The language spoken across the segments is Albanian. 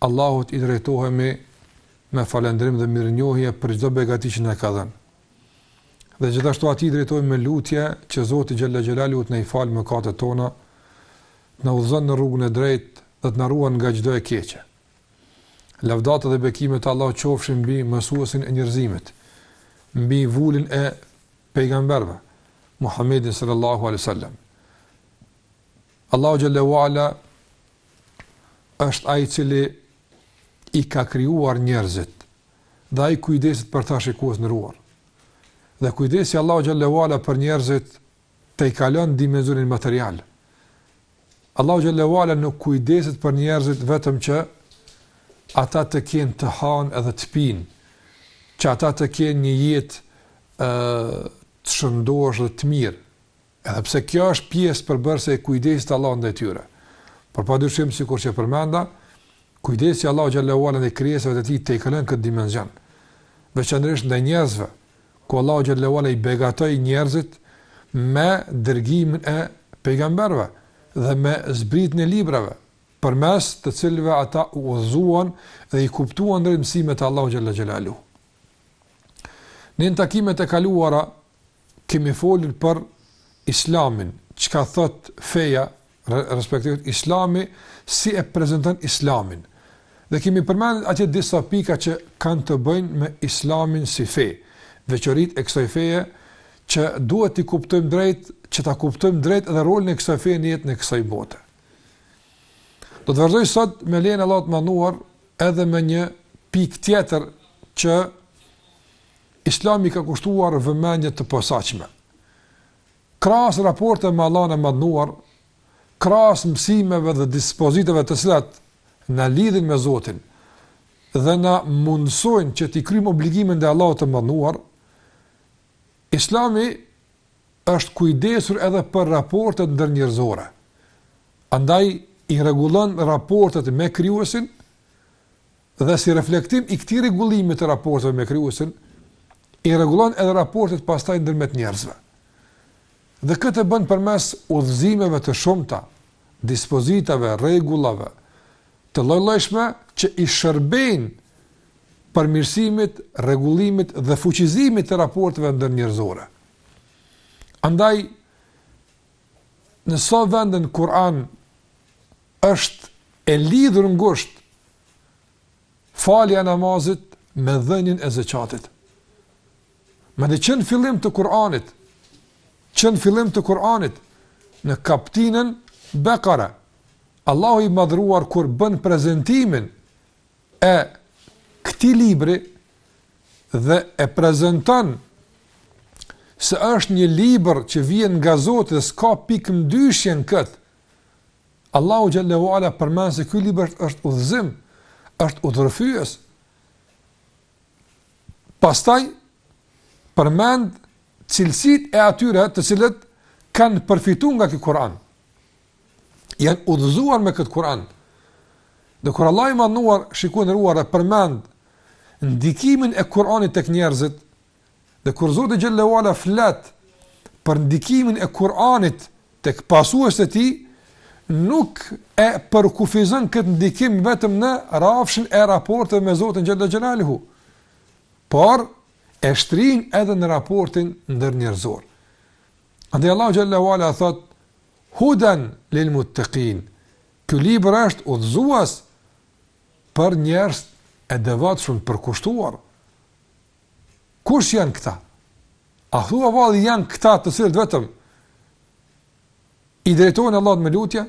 Allahut i drejtohemi me falënderim dhe mirënjohje për çdo begati që na ka dhënë. Dhe gjithashtu atij i drejtohemi me lutje që Zoti xhelle xhelaluhu të na i falë mëkatet tona, të na udhëzon në rrugën e drejtë dhe të na ruan nga çdo e keqe. Lavdatat dhe bekimet e Allahut qofshin mbi mësuesin e njerëzimit, mbi vulën e pejgamberëve, Muhammedin sallallahu alaihi wasallam. Allahu xhelle ue ala është ai i cili i ka krijuar njerëzit dhe ai kujdeset për ta, shikues të nderuar. Dhe kujdesi i Allahut xhelle ue ala për njerëzit tejkalon dimensionin material. Allahu xhelle ue ala nuk kujdeset për njerëzit vetëm që ata të kenë të hanë edhe të pinë, që ata të kenë një jetë ë të shëndosh dhe të mirë, Edhe pse kjo është pjesë përbërëse e kujdesit të Allahut ndaj tyre. Por padyshim sikurqë e përmenda, kujdesi i Allahut xhelle ue ala ndaj krijesave të tij tejkalon këtë dimension. Veçanërisht ndaj njerëzve, ku Allahu xhelle ue ala i begatoi njerëzit me dërgimin e pejgamberëve dhe me zbritjen e librave, përmes të cilëve ata u udhëzuan dhe i kuptuan drejt mësimet e Allahut xhelle xhelaluhu. Në takimet e kaluara kemi folur për Islamin, çka thot feja respektivisht Islami si e prezanton Islamin. Dhe kemi përmendur atje disa pika që kanë të bëjnë me Islamin si fe, veçoritë e kësaj feje që duhet t'i kuptojmë drejt, që ta kuptojmë drejt edhe rolin e kësaj feje në jetën e kësaj bote. Do të vazhdoj sot me lejen e Allahut të Madhëruar edhe me një pikë tjetër që Islami i ka kushtuar vëmendje të posaçme krahas raporteve me Allahun e Madhëruar, krahas mësimeve dhe dispozitave të cilat na lidhin me Zotin dhe na mundësojnë që t'i kryejmë obligimet ndaj Allahut të Madhëruar, islami është kujdesur edhe për raportet ndërnjerëzore. Andaj, i rregullon raportet me Krijuesin Dhe si reflektim i këtij rregullimi të raporteve me Krijuesin, i rregullon edhe raportet pastaj ndërmjet njerëzve. Dhe këtë e bën përmes udhëzimeve të shumta, dispozitave, rregullave të lloj-llojshme që i shërbejnë përmirësimit, rregullimit dhe fuqizimit të raporteve ndërnjerëzore. Andaj në sa vende në Kur'an Është e lidhur ngushtë falja e namazit me dhënien e zakatit. Madje që në fillim të Kur'anit, që në fillim të Kur'anit në kapitullin Bekara, Allahu i madhruar kur bën prezantimin e këtij libri dhe e prezanton se është një libër që vjen nga Zoti, s'ka pikë mëdyshje në këtë, Allahu xhelle ue ala përmend se ky libër është udhëzim, është udhërrëfyes. Pastaj përmend cilësitë e atyre të cilët kanë përfituar nga ky Kur'an. Jan udhëzuar me këtë Kur'an. Dhe kur Allahu i madhnuar, shikues të nderuar, e përmend ndikimin e Kur'anit tek njerëzit, Dhe kur Zoti xhelle ue ala flet për ndikimin e Kur'anit tek pasuesit e tij, nuk e përkufizon këtë ndikim vetëm në rrafshin e raporteve me Zotin xhelle xhelaluhu, por e shtrin edhe në raportin ndërnjerëzor. Andaj Allahu xhelle ue ala thotë hudan lil muttaqin. Ky libër është udhëzues për njerëzit e devotshëm, përkushtuar. Kush janë këta? A thua vallë janë këta të cilët vetëm i drejtohen Allahut me lutje?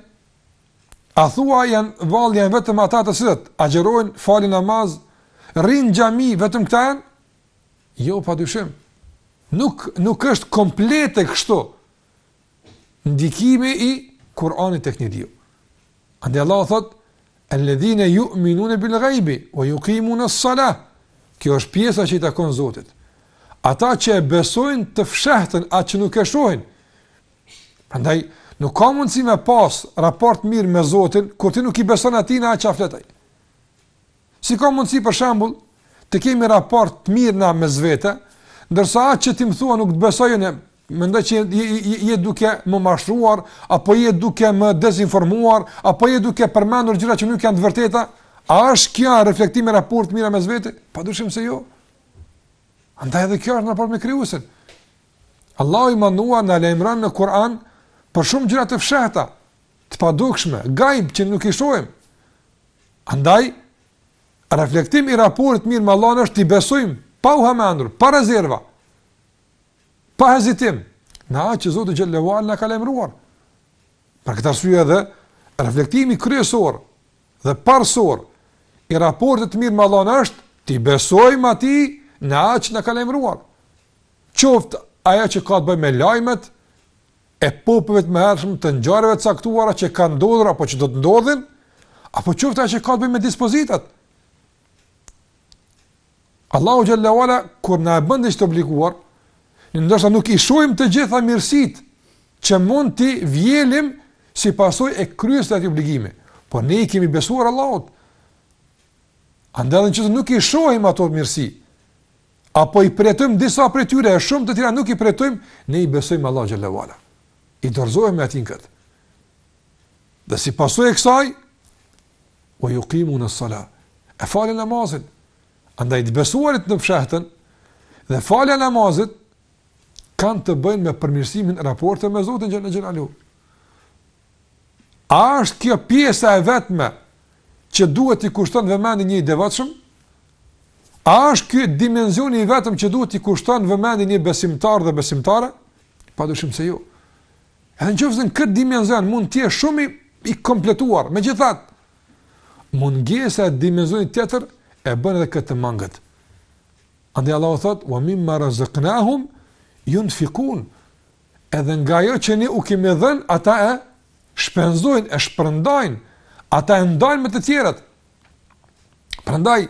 A thua janë, vallë janë vetëm ata të cilët agjerojnë, falin namaz, rrinë në xhami vetëm këta janë? Jo, padyshim. Nuk, nuk është komplet kështu. ndikimi i Kur'anit tek njeriu. Andaj Allahu thotë: "Alladhina yu'minuna bil ghaibi wa yuqimuna as-salah." Kjo është pjesa që i takon Zotit. Ata që e besojnë të fshehtën atë që nuk e shohin. Prandaj nuk ka mundësi me pas raport mirë me Zotin kur ti nuk i beson atij në atë që flet ai. Si ka mundësi për shembull të kemi raport të mirë na mes vete, ndërsa atë që ti më thua nuk të besoj unë, mendoj që je, je, je duke më mashtruar apo je duke më dezinformuar apo je duke përmendur gjëra që nuk janë të vërteta, a është kjo reflektim i raportit të mirë mes vete? Padyshim se jo. Andaj edhe kjo është në raport me krijuesin. Allahu i madhnuar na lajmëron në Kur'an për shumë gjëra të fshehta, të padukshme, gajb që nuk i shohim. Andaj, reflektim i raportit të mirë me Allahun është t'i besojmë, pa u hamendur, pa rezerva, pa hezitim, në atë që Zoti xhelle ue ala na ka lajmëruar. Për këtë arsye edhe, reflektimi kryesor dhe parësor i raportit të mirë me Allahun është t'i besojmë atij në atë që na ka lajmëruar. Qoftë ajo që ka të bëjë me lajmet, e popujve të mëhershëm, të ngjarjeve të caktuara që kanë ndodhur apo që do të ndodhin, apo qoftë ajo që ka të bëjë me dispozitat. Allahu xhelle ue ala kur na e bën të obliguar, ne ndoshta nuk i shohim të gjitha mirësitë që mund t'i vjelim si pasojë e kryerjes së atij obligimi, por ne i kemi besuar Allahut. Andaj edhe në qoftë se nuk i shohim ato mirësi, Apo i përjetojmë disa prej tyre e shumë të tjera nuk i përjetojmë, ne i besojmë Allahut xhelle ue ala. I dorëzohemi me bindje të. Dhe si pasojë e kësaj, ue jukimune sala, e falin namazin, andaj të besuarit në fshehtën, dhe falja e namazit, kanë të bëjnë me përmirësimin e raporteve me Zotin xhelle xhelaluhu. A është kjo pjesa e vetme që duhet t'i kushton vëmendje një i devotshëm? A është ky dimensioni i vetëm që duhet t'i kushton vëmendje një besimtar dhe besimtare? Padyshim se jo. Edhe në qoftë se në këtë dimension mund të jesh shumë i kompletuar, megjithatë mungesa e dimensionit tjetër e bën edhe këtë të mangët. Andaj Allahu thotë: "Wa mimma razaqnahum yunfikun." edhe nga ajo që ne u kemi dhënë, ata e shpenzojnë, e shpërndajnë, ata e ndajnë me të tjerët. Prandaj,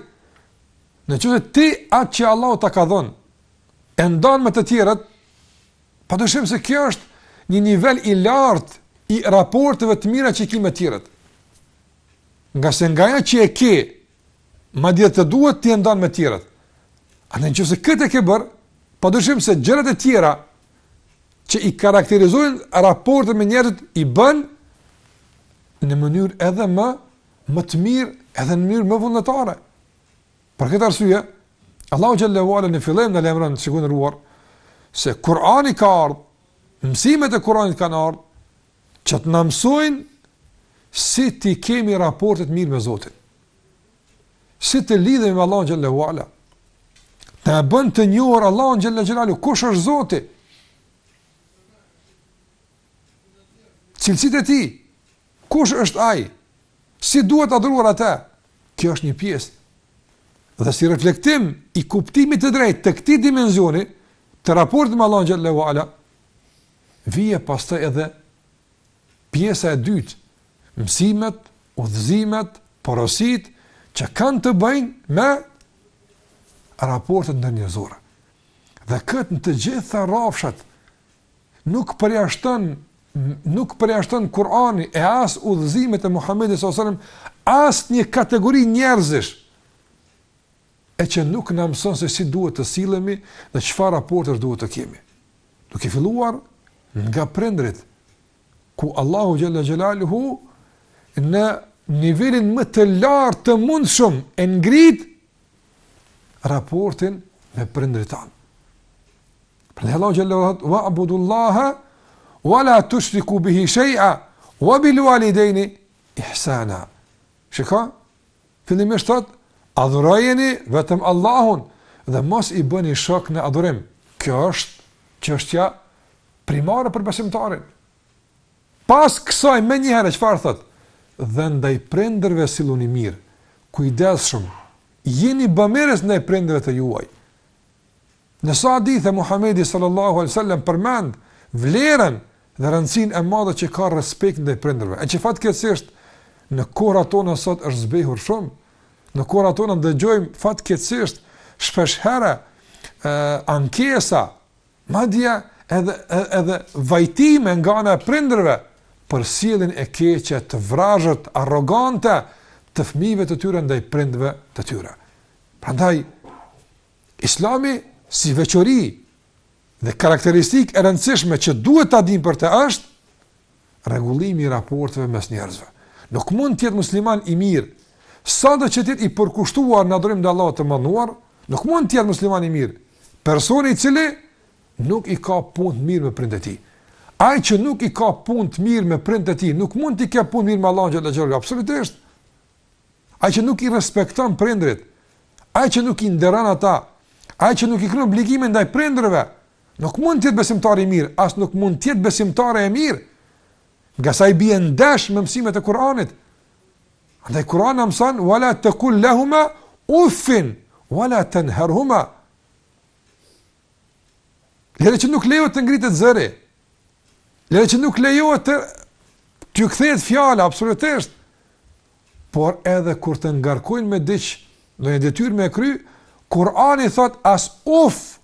në qoftë se ti atë që Allahu ta ka dhënë, e ndan me të tjerët, padyshim se kjo është një nivel i lartë i raporteve të mira që i ke me të tjerët. Ngase nga ajo që e ke, Madje të duhet, ti e ndan me tjerët. A në qoftë se këtë e ke bërë, padyshim se gjërat e tjera që i karakterizojnë raportet me njerëzit i bën në mënyrë edhe më të mirë, edhe në mënyrë më vullnetare. Për këtë arsye, Allahu xhelle ue ala në fillim na e ka sqaruar se Kurani ka ardhur, mësimet e Kuranit kanë ardhur që të na mësojnë si t'i kemi raportet të mira me Zotin. Si të lidhemi me Allahun xhelle ue ala. Të na e bën të njohur Allahun xhelle xhelaluhu, kush është Zoti? Cilësitë e tij. Kush është ai? Si duhet adhuruar atë? Kjo është një pjesë. Dhe si reflektim i kuptimit të drejtë të këtij dimensioni të raportit me Allahun xhelle ue ala, vjen pastaj edhe pjesa e dytë, mësimet, udhëzimet, porositë që kanë të bëjnë me raportet ndërnjerëzore. Dhe këtë në të gjitha rrafshet nuk përjashton Kur'ani e as udhëzimet e Muhamedit sallallahu alajhi wasallam asnjë kategori njerëzish e që nuk na mëson se si duhet të sillemi dhe çfarë raportesh duhet të kemi. Duke filluar nga prindërit, ku Allahu xhele xhelaluhu në nivelin më të lartë të mundshëm e ngrit raportin me prindërit tanë. Për ne Allahu xhele xhelaluhu wa abudullaha, wa la tushriku bihi shej'a, wa bil walidejni ihsana. Shikon? Fillimisht thot, adhurojeni vetëm Allahun dhe mos i bëni shok në adhurim. Kjo është çështja primare për besimtarin. Pas kësaj menjëherë çfarë thot? Dhe ndaj prindërve silluni mirë, kujdesshëm, jini bamirës ndaj prindërve të juaj. Në sa hadithe Muhamedi sallallahu alaihi wasallam përmend vlerën dhe rëndësinë e madhe që ka respekti ndaj prindërve, e që fatkeqësisht në kohërat tona sot është zbehur shumë. Në kohërat tona dëgjojmë fatkeqësisht shpesh herë ankesa, madje edhe edhe vajtime nga ana e prindërve për sjelljen e keqe të vrazhët, arrogante të fëmijëve të tyre ndaj prindërve të tyre. Prandaj Islami si veçori dhe karakteristikë e rëndësishme që duhet ta dimë për të është rregullimi i raporteve mes njerëzve. Nuk mund të jetë musliman i mirë sado që të jetë i përkushtuar në adhurim të ndaj Allahut të madhëruar, nuk mund të jetë musliman i mirë personi i cili nuk i ka punët mirë me prindët e tij. Ai që nuk i ka punët mirë me prindët e tij, nuk mund t'i ketë punët mirë me Allahun xhele xhelaluhu absolutisht. Ai që nuk i respekton prindërit, ai që nuk i nderon ata, ai që nuk i kryen obligimet ndaj prindërve, nuk mund të jetë besimtar i mirë, as nuk mund të jetë besimtare e mirë. Ngase i bie ndesh me mësimet e Kur'anit. Andaj Kur'ani na mëson wala taqul lahumā uffin wala tanharhumā. Lëre që nuk lejohet të ngritet zëri, Lëre që nuk lejohet t'ju kthehet fjala absolutisht. Por edhe kur të ngarkojnë me diç, ndonjë detyrë me kry, Kurani thot as uf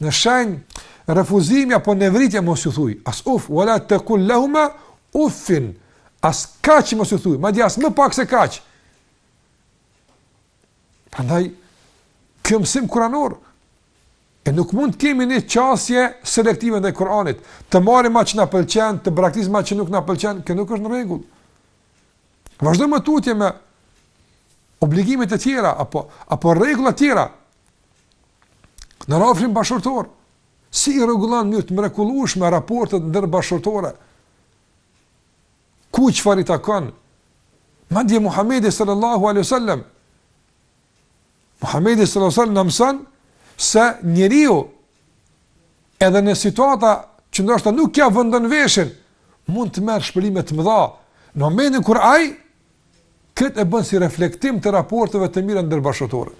në shenjë refuzimi apo nevritje mos ju thuj. As uf, wala taqul lahumā uffin. As kaq mos ju thuj, madje as më pak se kaq. Prandaj kjo mësim kuranor e nuk mund të kemi një qasje selektive ndaj Kur'anit, të marrim atë që na pëlqen, të braktisim atë që nuk na pëlqen, kjo nuk është në rregull. Vazhdon më tutje me obligimet e tjera apo apo rregullat tjera. Në rrafshin bashkëshortor, si i rregullon në mënyrë të mrekullueshme raportet ndërbashkëshortore. Ku çfarë i takon? Madje Muhamedi sallallahu alaihi wasallam Muhamedi sallallahu alaihi wasallam na mëson se njeriu edhe në situata që ndoshta nuk ia vendon veshin, mund të marrë shpërblime të mëdha, në momentin kur ai këtë e bën si reflektim të raporteve të mira ndërbashkëshortore.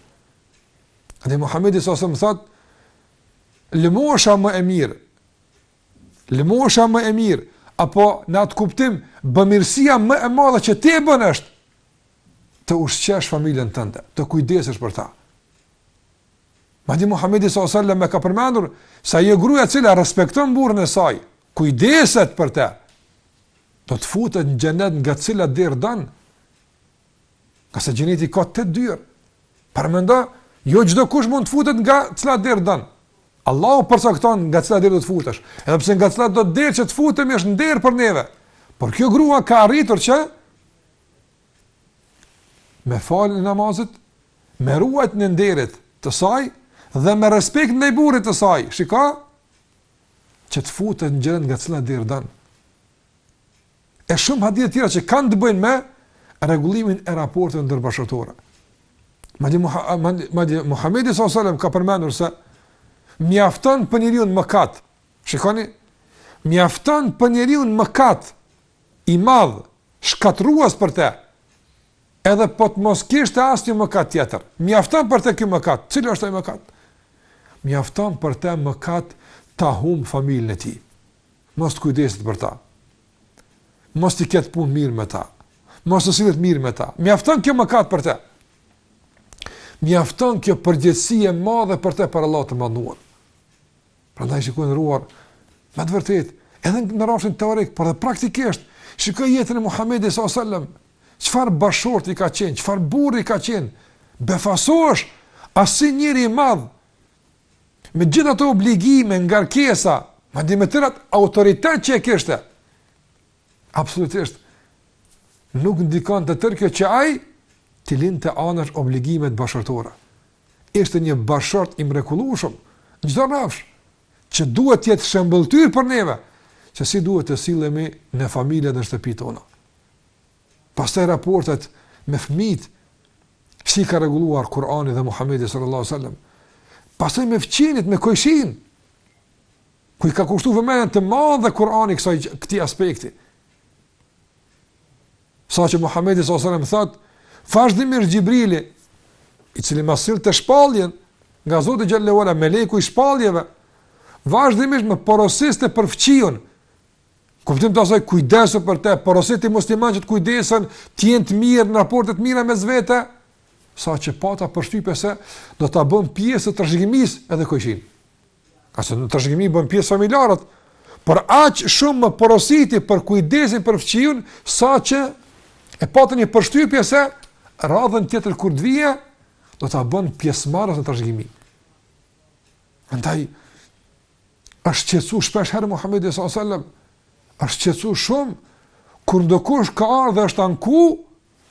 Dhe Muhamedi sallallahu alaihi wasallam thotë, lëmosha më e mirë Lëmosha më e mirë, apo në atë kuptim, bëmirësia më e madhe që ti e bën është të ushqesh familjen tënde, të kujdesesh për ta. Madje Muhamedi sallallahu alajhi wasallam e ka përmendur se ajo gruaja e cila respekton burrin e saj, kujdeset për të, do të futet në xhenet nga cila derë don. Se xheneti ka tetë dyer. Përmendëm, jo çdo kush mund të futet nga cila derë don. Allahu përcakton nga cila derë do të futesh. Edhe pse nga cilado derë që të futemi është nder për neve. Por kjo grua ka arritur që me faljen e namazit, me ruajtjen e nderit të saj dhe me respektin e burrit të saj. Shiko, që të futet në xhenet nga cila derë don. E shumë hadithe tjera që kanë të bëjnë me rregullimin e raporteve ndërbashkëshortore. Madje madje Muhamedi sallallahu alajhi wasallam ka përmendur se mjafton për njeriun mëkat. Shikoni, mjafton për njeriun mëkat i madh, shkatërrues për të. Edhe po të mos kishte asnjë mëkat tjetër. Mjafton për të ky mëkat. Cili është ai mëkat? Mjafton për të mëkat ta humb familjen e tij. mos të kujdeset për ta, mos t'i ketë punë mirë me ta, mos të sillet mirë me ta, mjafton kjo mëkat për te, mjafton kjo përgjegjësi e madhe për te para Allahut të madhëruar. Prandaj shiko i nderuar, me të vërtet, edhe në rafshin teorik, por edhe praktikisht, shikoje jetën e Muhammedit s.a.s. Çfarë bashkëshorti ka qenë, çfarë burri ka qenë, befasohesh, asi njeri i madhë, me gjithë ato obligime, ngarkesa, madje me tërë atë autoritet që e kishte, absolutisht, nuk ndikonte tërë kjo që ai t'i linte anash obligimet bashkëshortore. Ishte një bashkëshort i mrekullueshëm, çdo rrafsh, që duhet të jetë shëmbëlltyrë për neve, se si duhet të sillemi në familje dhe në shtëpitë tona. Pastaj raportet me fëmijët, si i ka rregulluar Kurani dhe Muhamedi sallallahu alaihi wasallam. Pastaj me fqinjët, me kojshinë. Ku i ka kushtuar vëmendje të madhe Kurani kësaj këtij aspekti. Sa që Muhamedi sallallahu alaihi wasallam thotë, vazhdimisht Xhibrili, i cili ma sillte shpalljen nga Zoti xhelle ve ala meleku i shpalljeve, vazhdimisht më porosiste për fqinjin Kuptim të asaj kujdesu për te, porositi muslimanët që të kujdesen, të jenë të mirë në raporte të mira mes vete, sa që pata përshtypje se do ta bën pjesë të trashëgimisë edhe kojshinë. Se në trashëgimi bëjnë pjesë familjarët, por aq shumë më porositi për kujdesin për fqiun, sa që e pata një përshtypje se radhën tjetër kur të vijë, do ta bën pjesëmarrës në trashëgimi. Andaj, është shqetsu shpeshherë Muhammedi s.a.s. është shqetsu shumë, kur ndokush ka ardhë dhe është anku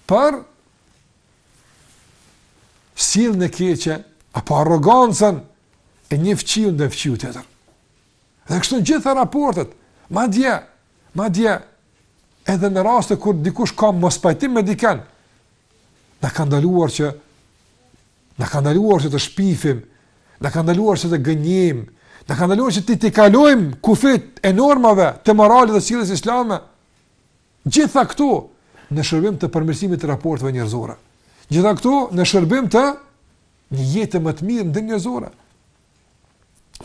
për sjelljen e keqe, apo arrogancën e një fqiu ndaj fqiut tjetër. Dhe kështu në gjitha raportet, madje, madje, edhe në raste kur dikush ka mospajtim me dikënd, na ka ndaluar që Na ka ndaluar që të shpifim, na ka ndaluar që të gënjejmë, na ka ndaluar që t'i tejkalojmë kufijtë e normave të moralit dhe sjelljes islame. Gjitha këto në shërbim të përmirësimit të raporteve njerëzore. Gjitha këto në shërbim të një jete më të mirë ndërnjerëzore.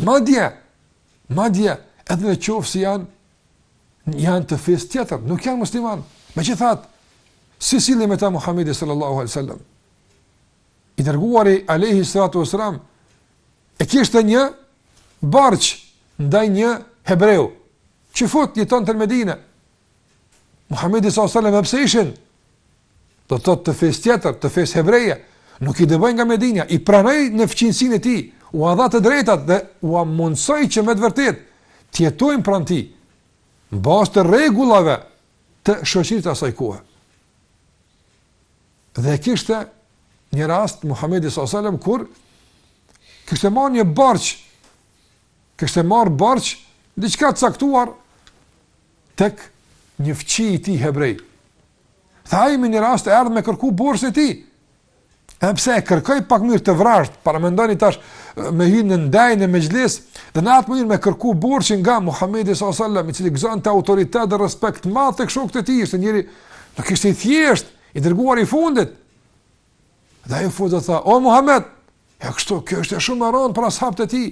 Madje, madje, edhe në qoftë se janë, janë të fesë tjetër, nuk janë muslimanë. Meqë thatë, si sillej me ta Muhammedi sallallahu alai sallam, I dërguari alejhi salatu ve selam e kishte një borxh ndaj një hebreu, që do t'thotë jetonte në Medinë. Muhammedi s.a.s. edhe pse ishin, do t'thotë të fesë tjetër, të fesë hebreje, nuk i dëboi nga Medina, i pranoi në fqinësinë e tij, ua dha të drejtat dhe ua mundësoi që me të vërtetë, të jetojnë pranë tij, në bazë të rregullave të shoqërisë së asaj kohë. Dhe kishte një rast Muhamedi sallallahu alajhi wasallam kur kishte marrë një borxh, kishte marrë borxh diçka të caktuar tek një fqi i tij hebre. Dhe ai me një rast ka ardhë me kërku borxhin e tij. Edhe pse e kërkoi pak n'mënyrë të vrazhdë, paramendoni tash me hyrë në ndejë në mexhlis, dhe në atë mënyrë me kërku borxhin nga Muhamedi sallallahu alajhi wasallam, i cili gëzonte autoritet dhe respekt të madh tek shokët e tij, ishte njeri nuk ishte i thjeshtë I dërguari i fundit. Dhe ai fut do tha, "O Muhammed, ja kështu, kjo ishte shumë e rëndë për ashabët e tij.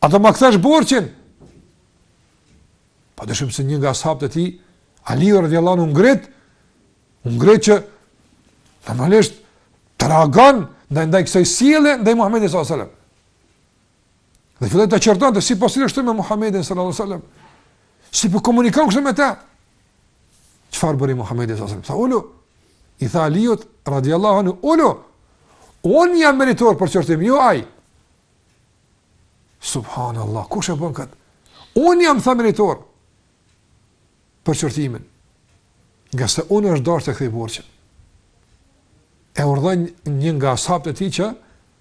A do më kthesh borxhin?" Pa dyshim se një nga ashabët e tij, Ali radhiyallahu anhu u ngrit, u ngrit që normalisht të reagon ndaj ndaj kësaj sjelle ndaj Muhamedit sallallahu alaihi wasallam. Dhe filloi të qërtonte si po sillesh kështu me Muhammedin sallallahu sallam. Si po komunikon kështu me ta? Çfarë bëri Muhammedi sallallahu sallam? Tha ulu, i tha Aliut, radiallahu anhu, ulu, unë jam meritor për qërtim, jo ai. Subhanallah, kush e bën këtë? Unë jam tha meritor për qërtimin. Ngase unë është dashur ta kthej borxhin. E urdhëron një nga ashabët e tij që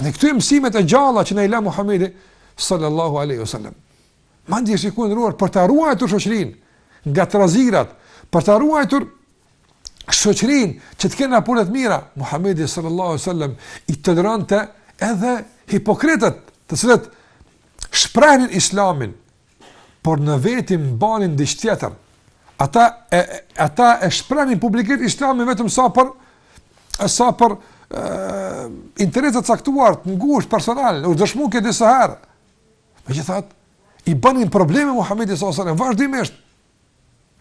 Edhe këto janë mësimet e gjalla që na i la Muhammedi sallallahu aleyhi wa sallam. Madje siguruar për ta ruajtur shoqërinë nga trazirat, për ta ruajtur shoqërinë që të kenë raporte të mira, Muhammedi sallallahu aleyhi wa sallam i toleronte edhe hipokritët të cilët shprehnin islamin, por në veti mbanin diç tjetër. Ata e ata e shprehnin publikisht Islamin vetëm sa për sa për interesa të caktuar të ngushtë personal, u dëshmu kjo disa herë. Megjithatë, i bënin probleme Muhamedit sallallahu alaihi wasallam vazhdimisht.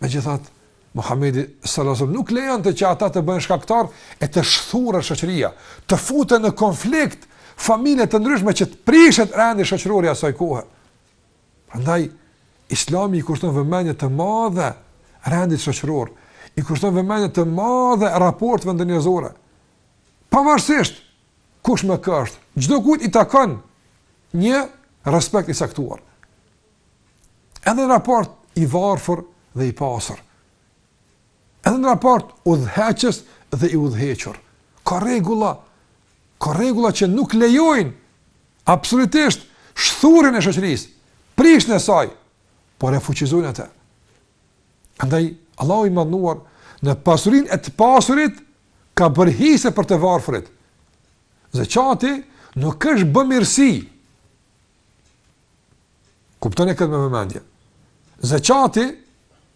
Megjithatë, Muhamedi sallallahu alaihi wasallam nuk lejonte që ata të bëhen shkaktar e të shthuret shoqëria, të futen në konflikt familje të ndryshme që të prishet rendi shoqëror i asaj kohe. Prandaj Islami i kushton vëmendje të madhe rendit shoqëror, i kushton vëmendje të madhe raporteve ndërnjerëzore. Pavarësisht kush më ka është, çdokujt i takon një respekt i caktuar. Edhe në raport i varfër dhe i pasur. Edhe në raport udhëheqës dhe i udhëhequr. Ka rregulla Ka rregulla që nuk lejojnë absolutisht shthurjen e shoqërisë, prishjen e saj, por e fuqizojnë atë. Andaj Allahu i madhëruar në pasurinë e të pasurit ka bërë hise për të varfrit. Zekati nuk është bëmirësi. Kuptoni këtë me vëmendje. Zekati,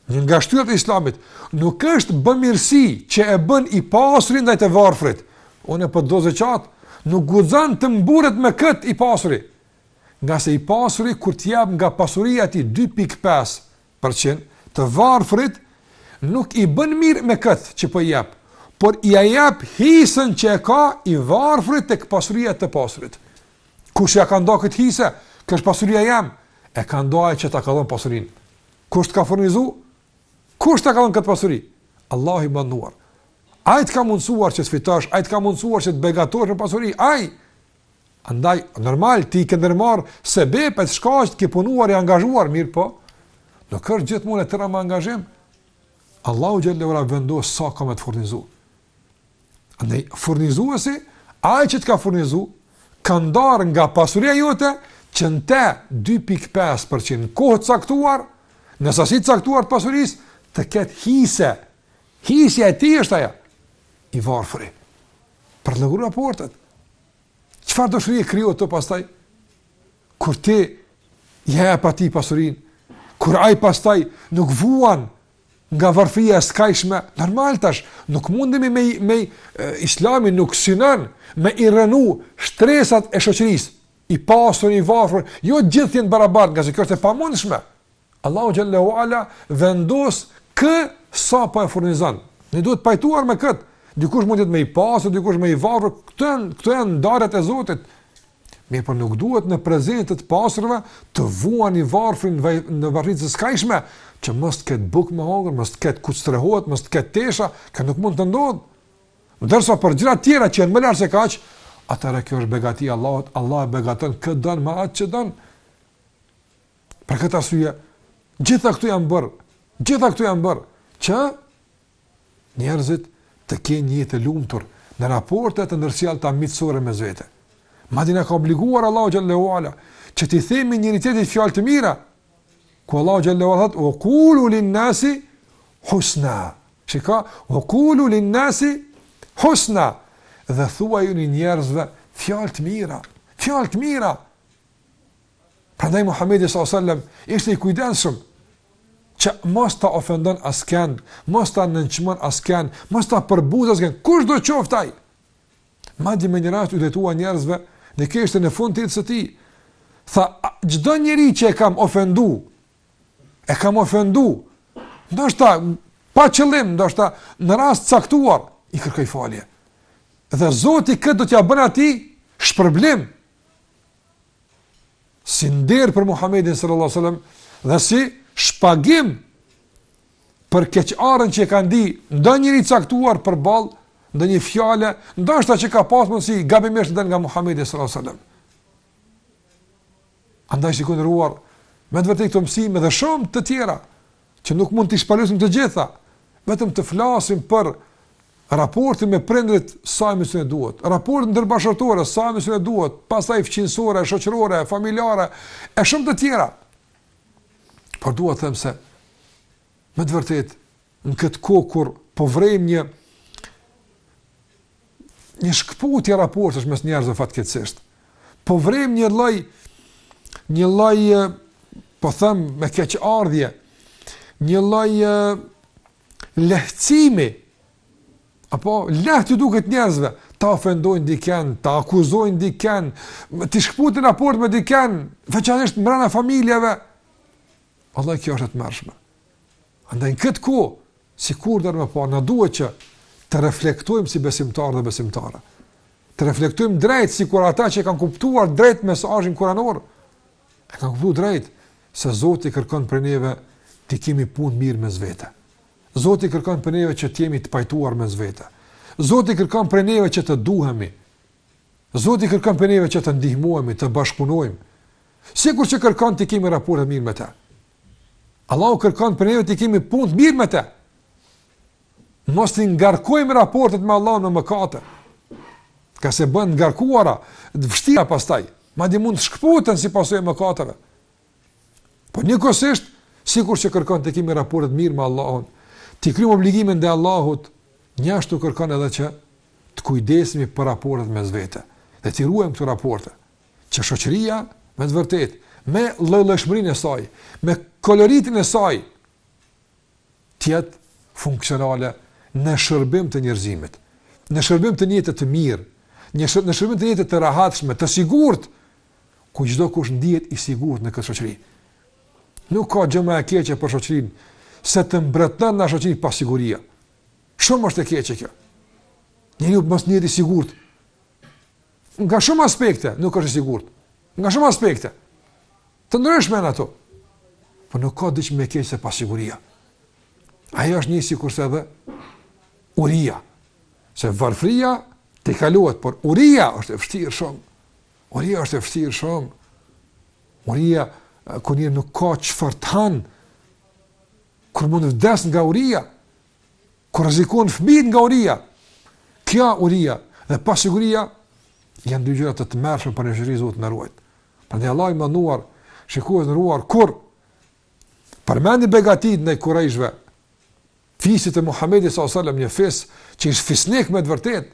një nga shtyllat e islamit, nuk është bëmirësi që e bën i pasuri ndaj të varfrit. Unë po nda zekat, nuk guxon të mburret me kët i pasuri. Ngase i pasuri kur të japë nga pasuria e tij 2.5% të varfrit, nuk i bën mirë me kët që po i jap, por ia jap hisën që e ka i varfri tek pasuria e të pasurit. Kush ia ka nda këtë hise? Kjo është pasuria jem. E ka nda ai që ta ka dhënë pasurinë. Kush të ka furnizu? Kush ta ka dhënë këtë pasuri? Allahu i madhëruar. Ai ta ka mundësuar që të fitosh, ai ta ka mundësuar që të begatohesh me pasuri, ai. Andaj, normal, ti i ke ndërmarrë sebepet, shkaqet, ke punuar, je angazhuar, mirëpo. Nuk ka qenë gjithmonë të rama angazhim, Allahu xhel-le ve ala ka vendosë sa ka me të furnizu. Andaj, furnizuesi, ai që të ka furnizu, ka ndarë nga pasuria jote, që në te 2.5% në kohë të caktuar, në sasi të caktuar të pasurisë, të ketë hise. Hisja e tij është ajo, i varfëri. Për t'i rregulluar raportet. Çfarë dashurie krijohet pastaj? Kur ti, ja jep atij pasurinë, kur ai pastaj nuk vuan nga varfëria e skajshme, normal tash, nuk mundemi me, me islami nuk synan me i rrënu shtresat e shoqërisë, i pasur, i varfër, jo gjithë të jenë barabartë, ngase kjo është e pamundshme. Allahu xhelle ue ala vendos kë sa po e furnizon. Ne duhet të pajtuar me këtë, dikush mund të jetë më i pasur, dikush më i varfër, këto janë, këto janë ndarjet e Zotit, Mirëpo nuk duhet në prezencë të të pasurve të vuan i varfri në varfëri të skajshme, që mos të ketë bukë me hongër, mos të ketë ku të strehohet, mos të ketë tesha, kjo nuk mund të ndodhë. Ndërsa për gjëra tjera që janë më lart se kaq, atëherë kjo është begati e Allahut, Allahu e begaton kë don me atë që don. Për këtë arsye, gjitha këto janë bërë, gjitha këto janë bërë që njerëzit të kenë një jetë të lumtur në raporte të ndërsjellta miqësore mes vete. Madje na ka obliguar Allahu xhelle ue ala që t'i themi njëri-tjetrit fjalë të mira. Ku Allahu xhelle ue ala thotë: "Ue kulu lin nasi husna." Shiko, "Ue kulu lin nasi husna." Dhe thuajuni njerëzve fjalë të mira, fjalë të mira. Prandaj Muhamedi sallallahu alajhi wasallam ishte i kujdesshëm që mos ta ofendon askën, mos ta nënçmon askën, mos ta përbuzë askën, kushdo qoftë ai. Madje me një rast iu drejtua njerëzve kur ishte në fund të jetës së tij. Tha, çdo njeri që e kam ofendu, e kam ofendu, ndoshta pa qëllim, ndoshta në rast caktuar, i kërkoj falje. Dhe Zoti këtë do t'ja bën atij shpërblim, si nder për Muhammedin sallallahu alaihi wasallam dhe si shpagim për keqardhjen që e ka ndi ndonjë njeri i caktuar përballë ndonjë fjale ndoshta që ka pasë mundësi gabimisht të del nga Muhammedi sallallahu alaihi wasallam andaj shikues të nderuar me të vërtetë këto mësime dhe shumë të tjera që nuk mund t'i shpalosim të gjitha, vetëm të flasim për raportin me prindrit sa emisione duhet, raportin ndërbashkëshortor sa emisione duhet, pastaj fqinjësore, shoqërore, familjare e shumë të tjera. Por dua të them se me të vërtetë në këtë kohë kur po vrejmë një një shkëputje raportesh mes njerëzve fatkeqësisht. Po vrem një lloj një lloj po them me keqardhje, një lloj lehtësimi apo lehtë iu duket njerëzve ta ofendojnë dikën, ta akuzojnë dikën, t'i shkputin raport me dikën, veçanërisht brenda familjeve. Vallai kjo është e tmerrshme. Andaj këtu sikur edhe më parë na duhet që të reflektojmë si besimtarë dhe besimtare. Të reflektojmë drejt sikur ata që kanë kuptuar drejt mesazhin kuranor. E kanë kuptuar drejt se Zoti kërkon prej neve të kemi punë mirë mes vete. Zoti kërkon prej neve që të jemi të pajtuar mes vete. Zoti kërkon prej neve që të duhemi. Zoti kërkon prej neve që të ndihmohemi, të bashkëpunojmë. Sikur që kërkon të kemi raporte të mirë me të. Allahu kërkon prej neve të kemi punë të mirë me të. Mos t'i ngarkojmë raportet me Allahun me mëkate. Ngase bëhen të ngarkuara, të vështira pastaj, madje mund të shkputen si pasojë e mëkateve. Po njëkohësisht, sikur që kërkon të kemi raportet mirë me Allahun, t'i kryejmë obligimet ndaj Allahut, njashtu kërkon edhe që të kujdesemi për raportet mes vete dhe t'i ruajmë këto raporte. që shoqëria me të vërtetë me lloj-llojshmërinë e saj, me koloritin e saj të jetë funksionale në shërbim të njerëzimit, në shërbim të një jete të mirë, një shërbim, në shërbim të një jete të rehatshme, të sigurt, ku çdokush ndihet i sigurt në këtë shoqëri. Nuk ka gjë më e keqe për shoqërinë se të mbretëron në shoqëri pasiguri. Shumë është e keqe kjo. Njeriu mos ndihet i sigurt. Nga shumë aspekte nuk është i sigurt. Nga shumë aspekte. Të ndryshme janë ato. Po nuk ka diç më keq se pasiguria. Ajo është një sikurse edhe uria. Se varfëria të kalohet, por uria është e vështirë shumë. Uria është e vështirë shumë. Uria kur njeriu nuk ka çfarë të han. Kur mund të vdes nga uria, Kur rrezikohen fëmijët nga uria, kjo uria dhe pasiguria janë dy gjëra të tmerrshme për njeriun Zoti na ruajt. Prandaj Allahu i madhëruar, shikues të nderuar kur përmendi begatitë ndaj kurejshve, fisit e Muhamedit sallallahu alajhi wasallam, një fis që ishte fisnik me të vërtetë.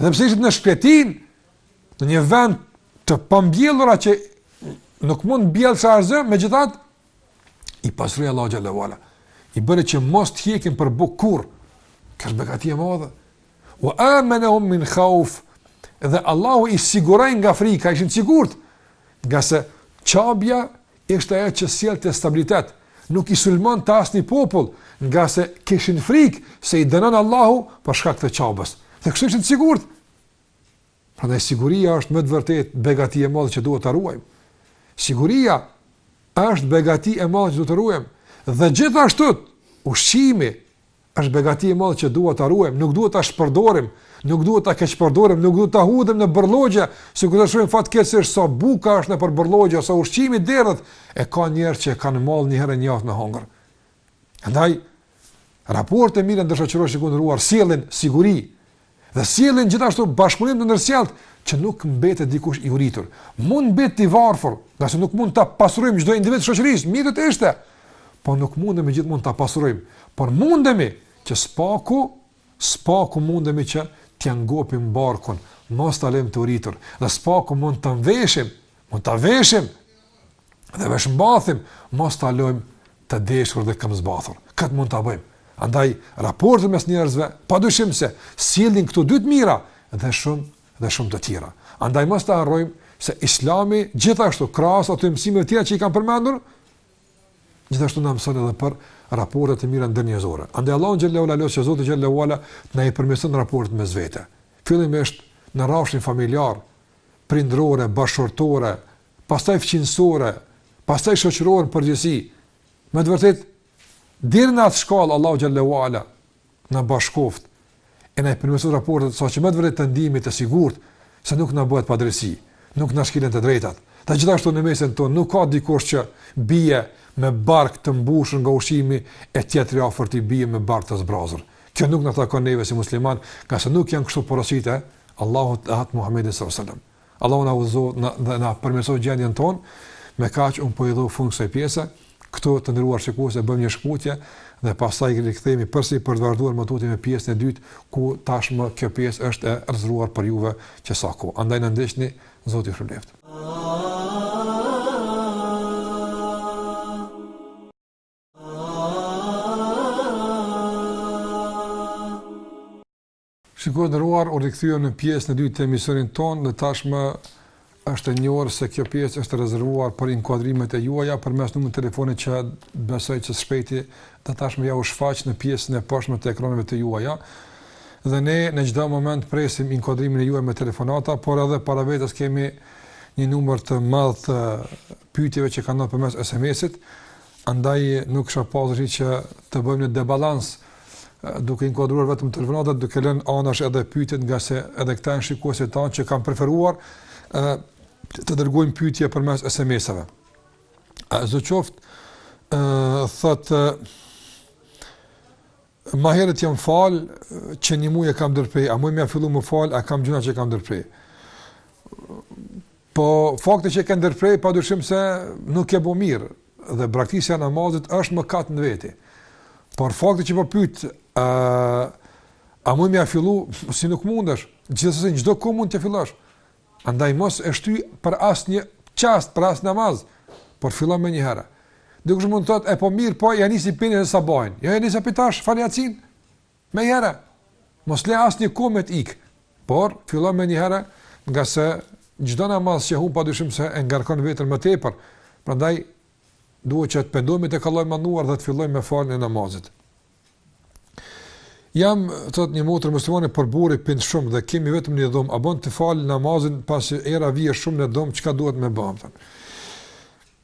Edhe pse ishin në shkretëtirë, në një vend të pambjellur që nuk mund bjellë sa arzë, megjithatë, i pasuroi Allahu xhel-le ve ala. I bëri që mos të hjekin për bukë kurrë, kjo është begati e madhe. Ve amenehum min khauf, dhe Allahu i siguroi nga frika, ishin të sigurt, ngase Qabja Ishte ajo që sjellte stabilitet, nuk i sulmonte asnjë popull, ngase kishin frikë se i dënon Allahu për shkak të Qabës. Dhe kështu ishin të sigurt. Prandaj siguria është me të vërtetë begati e madhe që duhet ta ruajmë. Siguria është begati e madhe që duhet ta ruajmë. Dhe gjithashtu ushqimi, Është begati e madhe që duhet ta ruajmë, nuk duhet ta shpërdorim, nuk duhet ta keqpërdorim, nuk duhet ta hudhim në bërllogje, sikur që shohim fatkeqësisht sa buka është nëpër bërllogje, sa ushqimi derdhet, e ka njerëz që kanë mall një herë në javë me hongër. Andaj raportet e mira ndërshoqërore shikues të nderuar sjellin siguri, Dhe sjellin gjithashtu bashkëpunim të ndërsjelltë që nuk mbetet dikush i uritur. Mund të mbetet i varfër, ngase nuk mund ta pasurojmë çdo individ të shoqërisë, mirë do të ishte. Po nuk mundemi gjithmonë ta pasurojmë, por mundemi që spaku, spaku mundemi që t'ia ngopim barkun, mos ta lëmë të uritur. Dhe spaku mund ta veshim, mund ta veshim dhe veshmbathim, mos ta lojmë të zhveshur dhe këmbëzbathur. Kët mund ta bëjmë. Andaj raportet mes njerëzve padyshim se sjellin këto dy të mira dhe shumë dhe shumë të tjera. Andaj mos ta harrojmë se Islami gjithashtu krahas atyre mësimeve të tjera që i kemi përmendur, gjithashtu na mëson edhe për raportet e mira ndërnjerëzore. Andaj Allahun xhelle ue ala lutim Zotin xhelle ue ala të na i përmirëson raportet mes vete. Fillimisht në rrafshin familjar, prindërore, bashkëshortore, pastaj fqinjësore, pastaj shoqërore në përgjithësi. Me të vërtetë deri në atë shkallë Allahu xhelle ue ala na bashkoft e na përmirëson raportet saqë me të vërtetë të ndihemi të sigurt se nuk na bëhet padrejtësi, nuk na shkelen të drejtat. Dhe gjithashtu në mesin tonë nuk ka dikush që bie me bark të mbushur nga ushqimi e tjetri afër tij bie me bark të zbrazur. Kjo nuk na takon neve si musliman, ngase nuk janë kështu porositë e Allahut e të Muhamedit sallallahu alaihi wasallam. Allahu na udhëzoftë dhe na përmirësoftë gjendjen tonë. Me kaq unë po i jap fund kësaj pjese. Këtu të nderuar shikues e bëjmë një shkëputje dhe pastaj rikthehemi përsëri për të vazhduar më tutje me pjesën e dytë ku tashmë kjo pjesë është e rezervuar për juve që sa kohë. Andaj na ndiqni, Zoti ju shpërbleft. Shikues të nderuar, u rikthyem në pjesën e dytë të emisionit tonë dhe tashmë është e njohur se kjo pjesë është rezervuar për inkuadrimet e juaja përmes numrit të telefonit që besoj që së shpejti dhe tashmë ja u shfaq në pjesën e poshtme të ekraneve të juaja. Dhe ne në çdo moment presim inkuadrimin e juaj me telefonata, por edhe para vetes kemi një numër të madh të pyetjeve që kanë ardhur përmes SMS-it. Andaj nuk kisha pas dëshirë që të bëjmë një debalans duke inkuadruar vetëm telefonatët, duke lënë anash edhe pyetjet, ngase edhe këta janë shikuesit tanë që kanë preferuar ë të dërgojnë pyetje përmes SMS-ave. Allahu razi qoftë, ë thotë Ma herët jam fal, qe një muaj e kam ndërprej, a muj me ia fillu me u fal, a kam gjynah që kam ndërprej. Po fakti që ke ndërprej padyshim se nuk e bën mirë dhe braktisja e namazit është mëkat në veti. Por fakti që po pyet, a muj me ia fillu, si nuk mundesh? Gjithsesi në çdo kohë mund të fillosh. Andaj mos e shty për asnjë çast, për asnjë namaz, por fillo menjëherë. Dikush mund të thotë, e po mirë, po ia nisi prej në sabah. Jo, ia nis prej tash, fale jacinë, menjëherë. Mos le asnjë kohë me t'ik, por fillo menjëherë, ngase çdo namaz që humb padyshim se e ngarkon veten më tepër. Prandaj, duhet që të pendohemi te Allahu i madhëruar dhe të fillojmë me faljen e namazit. Jam thot një motër muslimane por burri pin shumë dhe kemi vetëm një dhomë, a bën të fal namazin pasi era vjen shumë në dhomë, çka duhet me bë thot.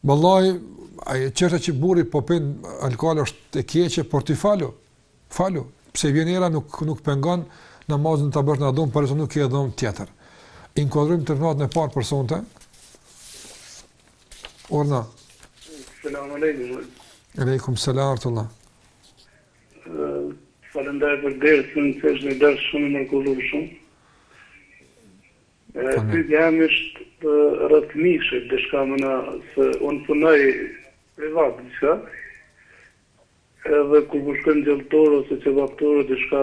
Vallai, e vërteta që burri po pin alkool është e keqe por ti falu. Falu, pse vjen era nuk nuk pengon namazin ta bësh në dhomë, pasi nuk ke dhomë tjetër. Inkuadrojmë thirrjen e parë për sonte. Urdhëroni. Selam aleikum. Aleikum selam rahmetullah. Faleminderit për dersën, se është një ders shumë i mrekullueshëm. Pyetja ime është rreth mishit, diçka domethënë se unë punoj privat diçka. Edhe kur po shkoj në gjellëtore ose qebaptore diçka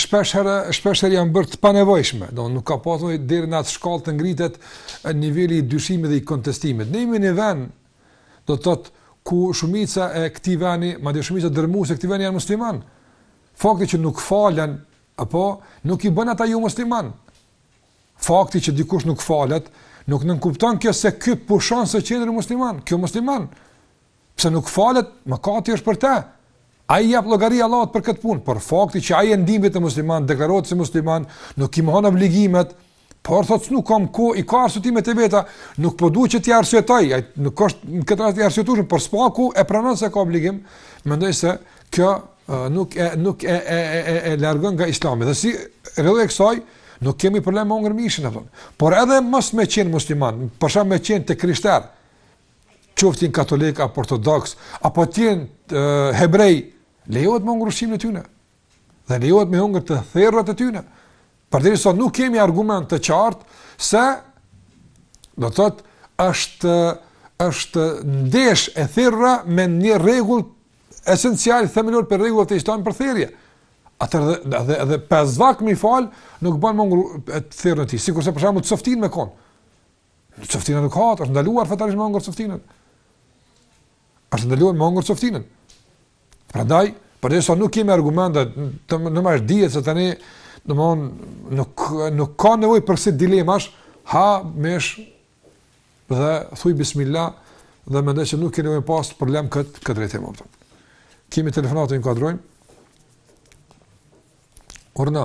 shpesh herë shpesh herë janë bërë të panevojshme, do nuk ka pasur deri në atë shkallë të ngritet niveli i dyshimit dhe i kontestimit. Ne jemi në vend do të thotë ku shumica e këtij vendi, madje shumica dërrmuese e këtij vendi janë musliman. Fakti që nuk falen apo nuk i bën ata jo musliman. Fakti që dikush nuk falet, nuk nënkupton kjo se ky pushon së qenuri musliman, që është jo musliman. Pse nuk falet, mëkati është për të. Ai jap llogari Allahut për këtë punë, por fakti që ai e ndin veten musliman, deklarohet si musliman, nuk i mohon obligimet, por thotë nuk kam kohë, i ka arsyetimet e veta, nuk po duhet që t'i arsyetoj, ai nuk është në këtë rast i arsyetuar, por së paku e pranon se ka obligim, mendoj se kjo nuk e nuk e e e e, e largon nga Islami. Dhe si rrjedhojë e kësaj nuk kemi problem me ngrënë mishin apo. Por edhe mos me qen musliman, po e zëmë me qen të krishter. qoftin katolik apo ortodoks apo të jenë hebrej, lejohet me ngrën mishin e tyne. Dhe lejohet me hongër të therrat e tyne. Përderisa nuk kemi argument të qartë se do të thotë është është ndesh e therra me një rregull esencial themelor për rregullat e Islamit për therrje. Atëherë edhe edhe edhe pesë vakt me i falë, nuk bën me ngrën të therrën e tij, sikurse për shembull coftinë me konë. Coftina nuk hahet, është ndaluar fetarisht me hongër coftinën. Është ndaluar me hongër coftinën. Prandaj, për sa nuk kemi argumente, të më është e ditur, se të ne, në më nuk, nuk ka nevoj për asi dilemash, ha mish, dhe thuj bismillah, dhe mendoj që nuk keni me pas problem këtë, këtë drejtim Kemi telefonatë, ta inkuadrojmë. Urdhno.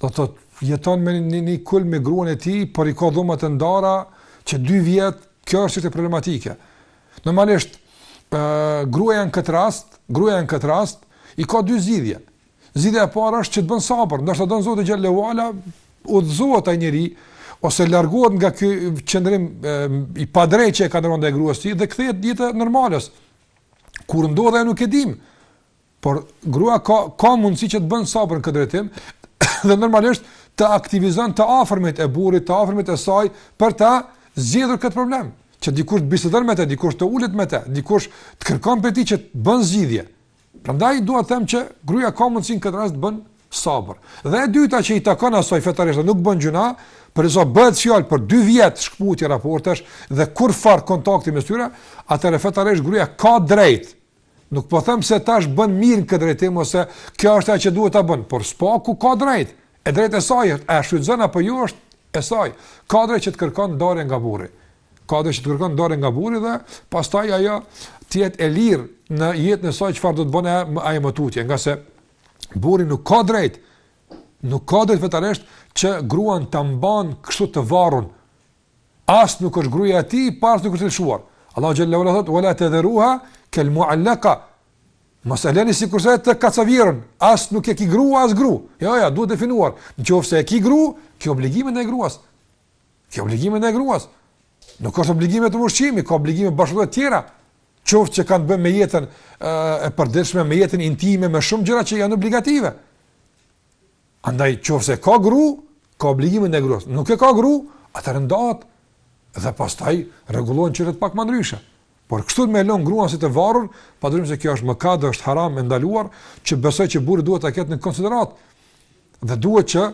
Do të thotë, jeton me një, një kulm me gruan e tij, por i ka dhomat e ndara që dy vjet, kjo është çështë problematike. Normalisht, ë gruaja në këtë rast, gruaja në këtë rast i ka dy zgjidhje. Zgjidhja e parë është që të bën sabër, ndoshta don Zoti xhele ue ala udhëzohet ai njeri ose largohet nga ky qëndrim i padrejtë që e ka ndaj gruas së tij dhe kthehet jetës normale. Kur ndodh ajo nuk e dim. Por gruaja ka ka mundësi që të bën sabër në këtë drejtim dhe normalisht të aktivizon të afërmit e burrit, të afërmit e saj për ta zgjidhur këtë problem. Që dikush të bisedon me të, dikush të ulet me të, dikush të kërkon prej tij që të bën zgjidhje. Prandaj dua të them që gruaja ka mundësi në këtë rast të bën sabër. Dhe e dyta që i takon asaj fetarisht nuk bën gjynah, për sa bëhet fjalë për 2 vjet shkputje raportesh dhe kurrfarë kontakti mes tyre, atëherë fetarisht gruaja ka drejt Nuk po them se tash bën mirë në këtë drejtim ose kjo është ajo që duhet ta bën, por së paku ka drejt. E drejtë e saj është, a e shfrytëzon apo jo është e saj. Ka drejt që të kërkon ndarjen nga burri. Ka drejt që të kërkon ndarjen nga burri dhe pastaj ajo të jetë e lirë në jetën e saj çfarë do të bënë ajo më tutje, ngase burri nuk ka drejt. Nuk ka drejt fetarisht që gruan ta mban kështu të varun As nuk është gruaja e tij, po as nuk është e lëshuar. Allahu xhele ue ala thot: "Wala tadharuha kal mu'allaqa." Mos e lëni sikurse të kacavjerrun, as nuk e ki gru as gru. Jo, jo, duhet definuar. Nëse e ki gru, ke obligime ndaj gruas. Ke obligime ndaj gruas. Nuk është obligim vetëm ushqimi, ka obligime bashkëshortore të tjera. Qoftë që kanë të bëjnë me jetën e përditshme, me jetën intime, me shumë gjëra që janë obligative. Andaj qoftë se e ka gru, ka obligime ndaj gruas. Nuk e ka gru, atëherë ndahet dhe pastaj rregullohen çështjet pak më ndryshe. Por kështu me lon gruan si të varur, padyshim se kjo është mëkat, është haram e ndaluar, që besoj që burri duhet ta ketë në konsideratë. Dhe duhet që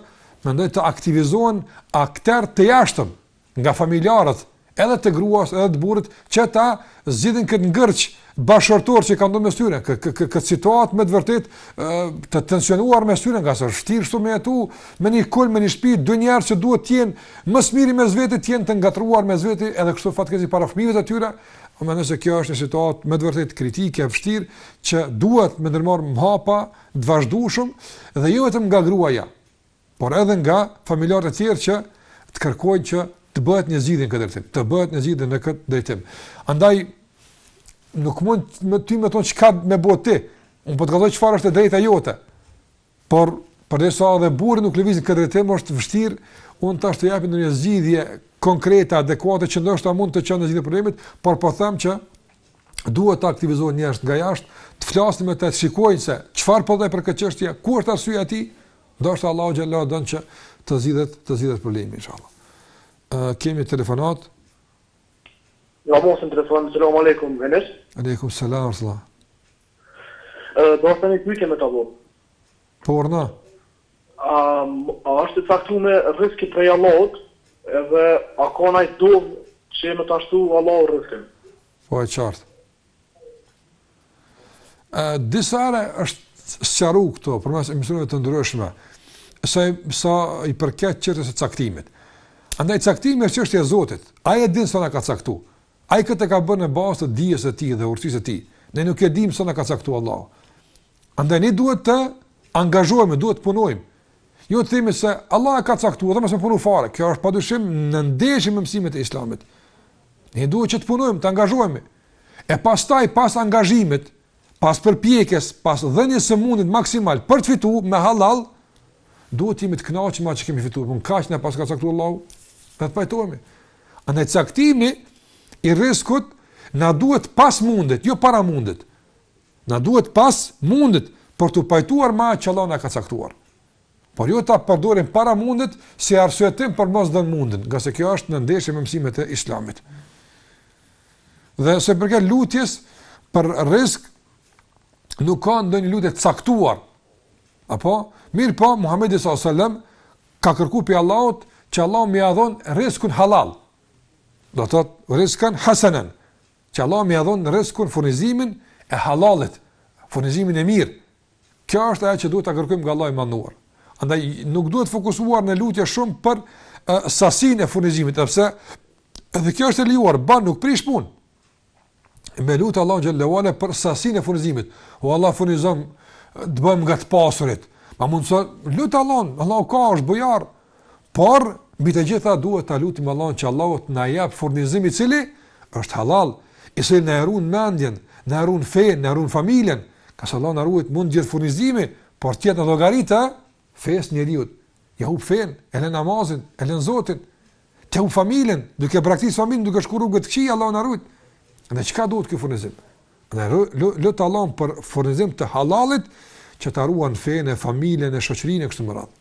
mendoj të aktivizohen aktorë të jashtëm, nga familjarët edhe të gruas edhe të burrit që ta zgjidhin këtë ngërç bashkëshortor që kanë mes tyre këtë kë, kë, situatë me të vërtet të tensionuar mes tyre ngase vështirë këtu me ato me një kulm me një shtëpi dy njerëz që duhet të jenë më së miri mes vetë të jenë të ngatërruar mes vetë edhe kështu fatkeqësisht para fëmijëve të tyre unë mendoj se kjo është një situatë me të vërtet kritike e vështirë që duhet me ndërmarr hapa të vazhdueshëm dhe jo vetëm nga gruaja por edhe nga familjarët e tjerë që të kërkojnë që të bëhet një zgjidhje në këtë drejtim, të bëhet një zgjidhje në këtë drejtim. Andaj nuk mund ty me thon çka me bo ti. Unë po të tregoj çfarë është e drejta jote. Por përderisa edhe burri nuk lëviz në këtë drejtim është vështirë unë tash të japi një zgjidhje konkrete, adekuate që ndoshta mund të çojë në zgjidhje problemit, por po them që duhet të aktivizohen njerëz nga jashtë, të flasin me të, të shikojnë se çfarë po thotë për këtë çështje, ku është arsyeja e tij, Ndoshta Allahu xhelleshanuhu don që të zgjidhet të zgjidhet problemi inshallah. Ë kemi telefonat. Ja jemi në telefon, selam aleikum, Enes. Aleikum selam, urdhëro. Ë deshta një pyetje me ta bo. Po, urdhno. A a është caktum rrisku prej Allahut? Edhe a ka naj dovë që me ta shtu Allahu rriskun? Po e qartë. Disa herë është sqaru kjo përmes emisioneve të ndryshme, sa i, sa i përket çështjes së caktimit. Andaj caktimi është çështje e Zotit, ai e din sa na ka caktu, ai këtë e ka bërë në bazë të dijes së tij dhe urtësisë së tij, ne nuk e dimë sa na ka caktu Allah. Andaj ne duhet të angazhohemi, duhet të punojmë, jo të themi se Allah e ka caktu, dhe mos me punu fare, kjo është pa dyshim në ndeshje me mësimet e islamit. Ne duhet që të punojmë, të angazhohemi. E pastaj, pas angazhimit, pas përpjekjes, pas dhënies së mundit maksimal për të fitu me halal, duhet të jemi të kënaqur me atë që kemi fitu, po kaq na paska caktu Allahu, dhe të pajtohemi. Pra caktimi i riskut, na duhet pas mundit, jo para mundit. Na duhet pas mundit, për të pajtuar me atë që Allahu na ka caktuar. por jo ta përdorim para mundit si arsyetim për mos me dhënë mundin, ngase kjo është në ndeshje me mësimet e islamit. Dhe sa i përket lutjes për risk, nuk ka ndonjë lutje të caktuar, apo, mirëpo, Muhammedi s.a.s. ka kërku prej Allahut që Allahu me ia dhon riskun halal, do të thotë rizkan hasenen, që Allahu me ia dhon riskun furnizimin e halalit, furnizimin e mirë, Kjo është ajo që duhet ta kërkojmë nga Allahu i Madhëruar. Andaj nuk duhet fokusuar në lutje shumë për sasinë e furnizimit, sepse edhe kjo është e lejuar, ban nuk prish punë. Me lutë Allahun xhelleshanuhu për sasinë e furnizimit. O Allah furnizom, të bëhem nga të pasurit. Ma mundëso, lute Allahun, Allahu ka, është bujar, Por mbi të gjitha duhet ta lutim Allahun që Allahu të na jap furnizim i cili është halal, i cili na ruan mendjen, na ruan fen, na ruan familjen. Kurse Allahu na ruajt mund të vijë furnizimi, por të jetë në llogari të fesë njeriu. Ja hup fen, e lë namazin, e lë Zotin. T'i hup familjen, duke braktis familjen, duke shkuar rrugë të këqija Allahu na ruajt. Dhe çka duhet ky furnizim? Ne lut Allahun për furnizim të halalit që ta ruan fen, familjen, shoqërinë kështu me radhë.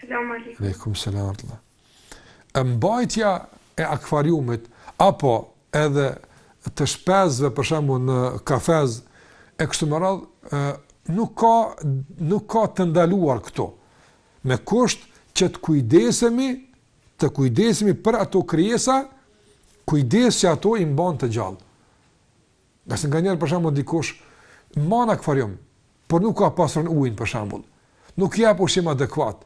Selam aleikum. Aleikum selam aleikum. Mbajtja e akvariumit apo edhe të shpezve për shembull në kafez e kështu me radhë nuk ka nuk ka të ndaluar këtu. Me kusht që të kujdesemi, të kujdesemi për ato krijesa, kujdes që ato i mban të gjallë. Ngase nganjëherë për shembull dikush, man akvarium, por nuk ja pastron ujin për shembull, nuk jep ushqim adekuat,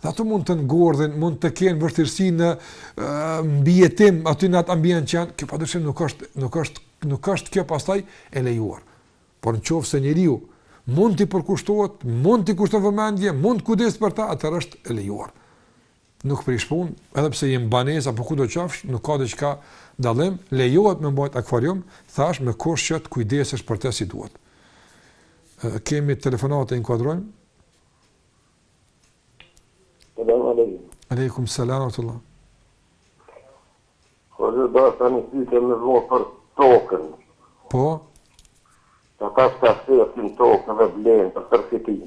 dhe ato mund të ngordhin, mund të kenë vështirësi në mbijetim aty në atë ambient që janë, kjo padyshim nuk është, nuk është, nuk është kjo pastaj e lejuar. Por në qoftë se njeriu mund t'i përkushtohet, mund t'i kushton vëmendje, mund të kujdeset për ta, atëherë është e lejuar. nuk prish punë, edhe nëse je në banesë apo kudo qofsh, nuk ka diçka dallim, lejohet me mbajt akvarium, thash me kusht që të kujdesesh për të si duhet. Kemi telefonatë e inkuadrojmë. Salam aleikum. Aleikum, salam rahmetullah. Po dhe desha një pyetje me blo për tokën. Po? Ta ta shka shërë si me tokën dhe blenë për përfitim.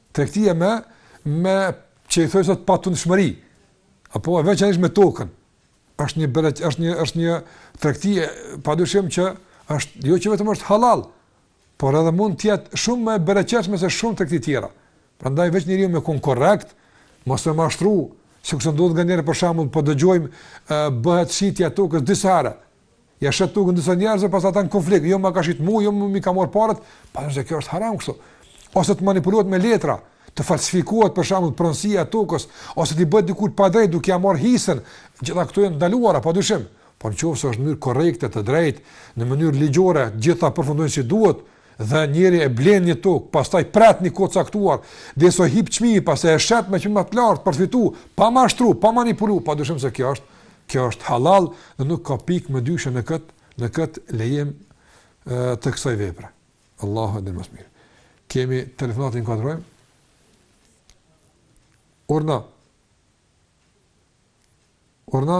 Tregtia me, me që i thojnë sot patundshmëri, apo e veçanërisht me tokën, është një bereq, është një është një tregti pa dyshim që është jo që vetëm është halal, por edhe mund të jetë shumë më e bereqetshme se shumë tregti të tjera. Prandaj veç njeriu me kon korrekt, mos me mashtru, sikurse ndodh nganjëherë për shembull po dëgjojmë bëhet shitja e tokës disa herë, Ja shet tokën disa njerëzve, pastaj ata në konflikt, jo ma ka shit mua, jo m'i ka marr parat, pra se kjo është haram kështu. Ose të manipulohet me letra, të falsifikohet për shembull pronësia e tokës, ose t'i bëhet dikujt padrejt duke ia marr hisën, gjitha këto janë të ndaluara padyshim. Por në qoftë se është në mënyrë korrekte, të drejtë, në mënyrë ligjore, të gjitha përfundojnë si duhet, Dhe njeriu e blen një tokë, pastaj pret një kohë të caktuar, derisa hip çmimi, pastaj e shet me çmim më të lartë për fitu, pa mashtru, pa manipulu, padyshim se kjo është, kjo është halal dhe nuk ka pikë mëdyshje në këtë, në këtë lejim të kësaj vepre. Allahu e din më së miri. Kemi telefonatë e inkuadrojmë? Urdhno. Urdhno.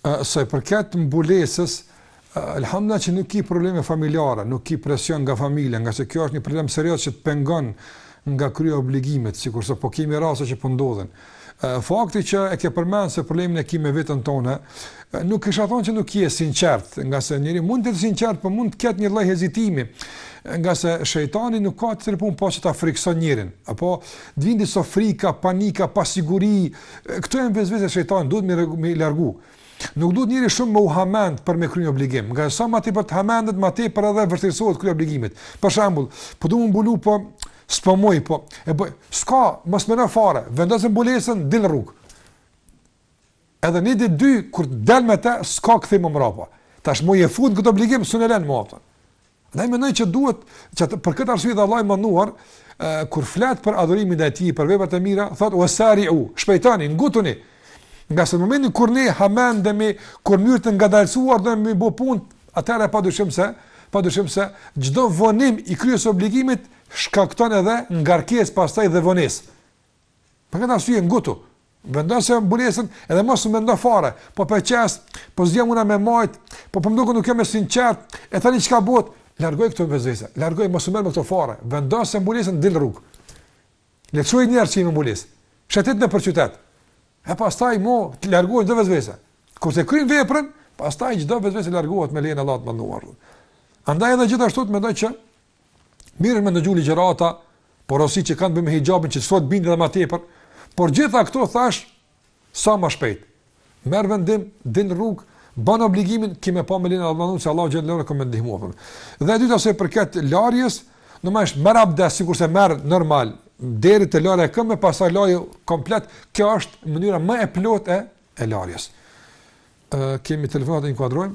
Sa i përket mbulesës, alhamdulillah që nuk ke probleme familjare, nuk ke presion nga familja, nga se kjo është një problem serioz që të pengon me kry obligimet, sikurse po kemi raste që po ndodhin. Fakti që e ke përmend, se problemin e ke me veten tonde, nuk kisha thënë që nuk je i sinqertë, nga se njeri mund të jetë i sinqertë, por mund të ketë një lloj hezitimi, nga se shejtani nuk ka tjetër punë pos që ta frikëson njerin, apo të vijnë disa frika, panika, pasiguri, Këto janë vesvese shejtani, duhet me me largu. Nuk duhet njeri shumë me u hamend për me kry një obligim, nga sa më tepër të hamendet, më tepër edhe vështirësohet kryerja e obligimit. Për shembull, po du m'u mbulu po s'po muj po. E bëj, s'ka, mos meno fare, vendose mbulesën dil në rrugë. Edhe një ditë dy kur del me të, s'ka kthim më mbrapa. Tash më e fut këtë obligim s'u lën më aftë. Ndaj mendoj që duhet që për këtë arsye dhe Allahu i madhëruar kur flet për adhurimin ndaj tij, për veprat e mira, thot wasari'u, shpejtoni, ngutuni. Nga se në momentin kur ne hamendemi, kur në mënyrë të ngadalësuar dum me bo punë, atëherë pa dyshim se, pa dyshim se çdo vonim i kryerjes obligimit shkakton edhe ngarkesë pastaj dhe vonesë. Për këtë arsye ngutu. Vendose mbulesën edhe mos mendo fare. Po e çes, po s'di a muj me majt, po po më duket nuk jam e sinqert. E tani çka bëhet? Largoj këto vesvese. Largoj mos u merr me këto fare. Vendose mbulesën dil në rrugë. Le të shohin njerëzit me mbulesë. Shetit nëpër qytet. E pastaj mo të largohet çdo vesvese. Kur ta kryen veprën, pastaj çdo vesvese largohet me lejen e Allahut të madhëruar. Andaj edhe gjithashtu mendoj që Mirë është me ndëgju ligjërata, porosi që kanë të bëjnë me hijabin që sot të bindë edhe më tepër, por gjitha këto thash sa më shpejt. Merr vendim, dil në rrugë, bëne obligimin ki me pa me lejen e Allahut se Allahu xhel-le xhelaluhu ka me ndihmuar. Dhe e dyta sa i përket larjes, domethënë është merr abdes sikurse merr normal, deri te larja e këmëve pastaj laje komplet, kjo është mënyra më e plotë e, e larjes. Ë kemi telefonat e inkuadrojmë.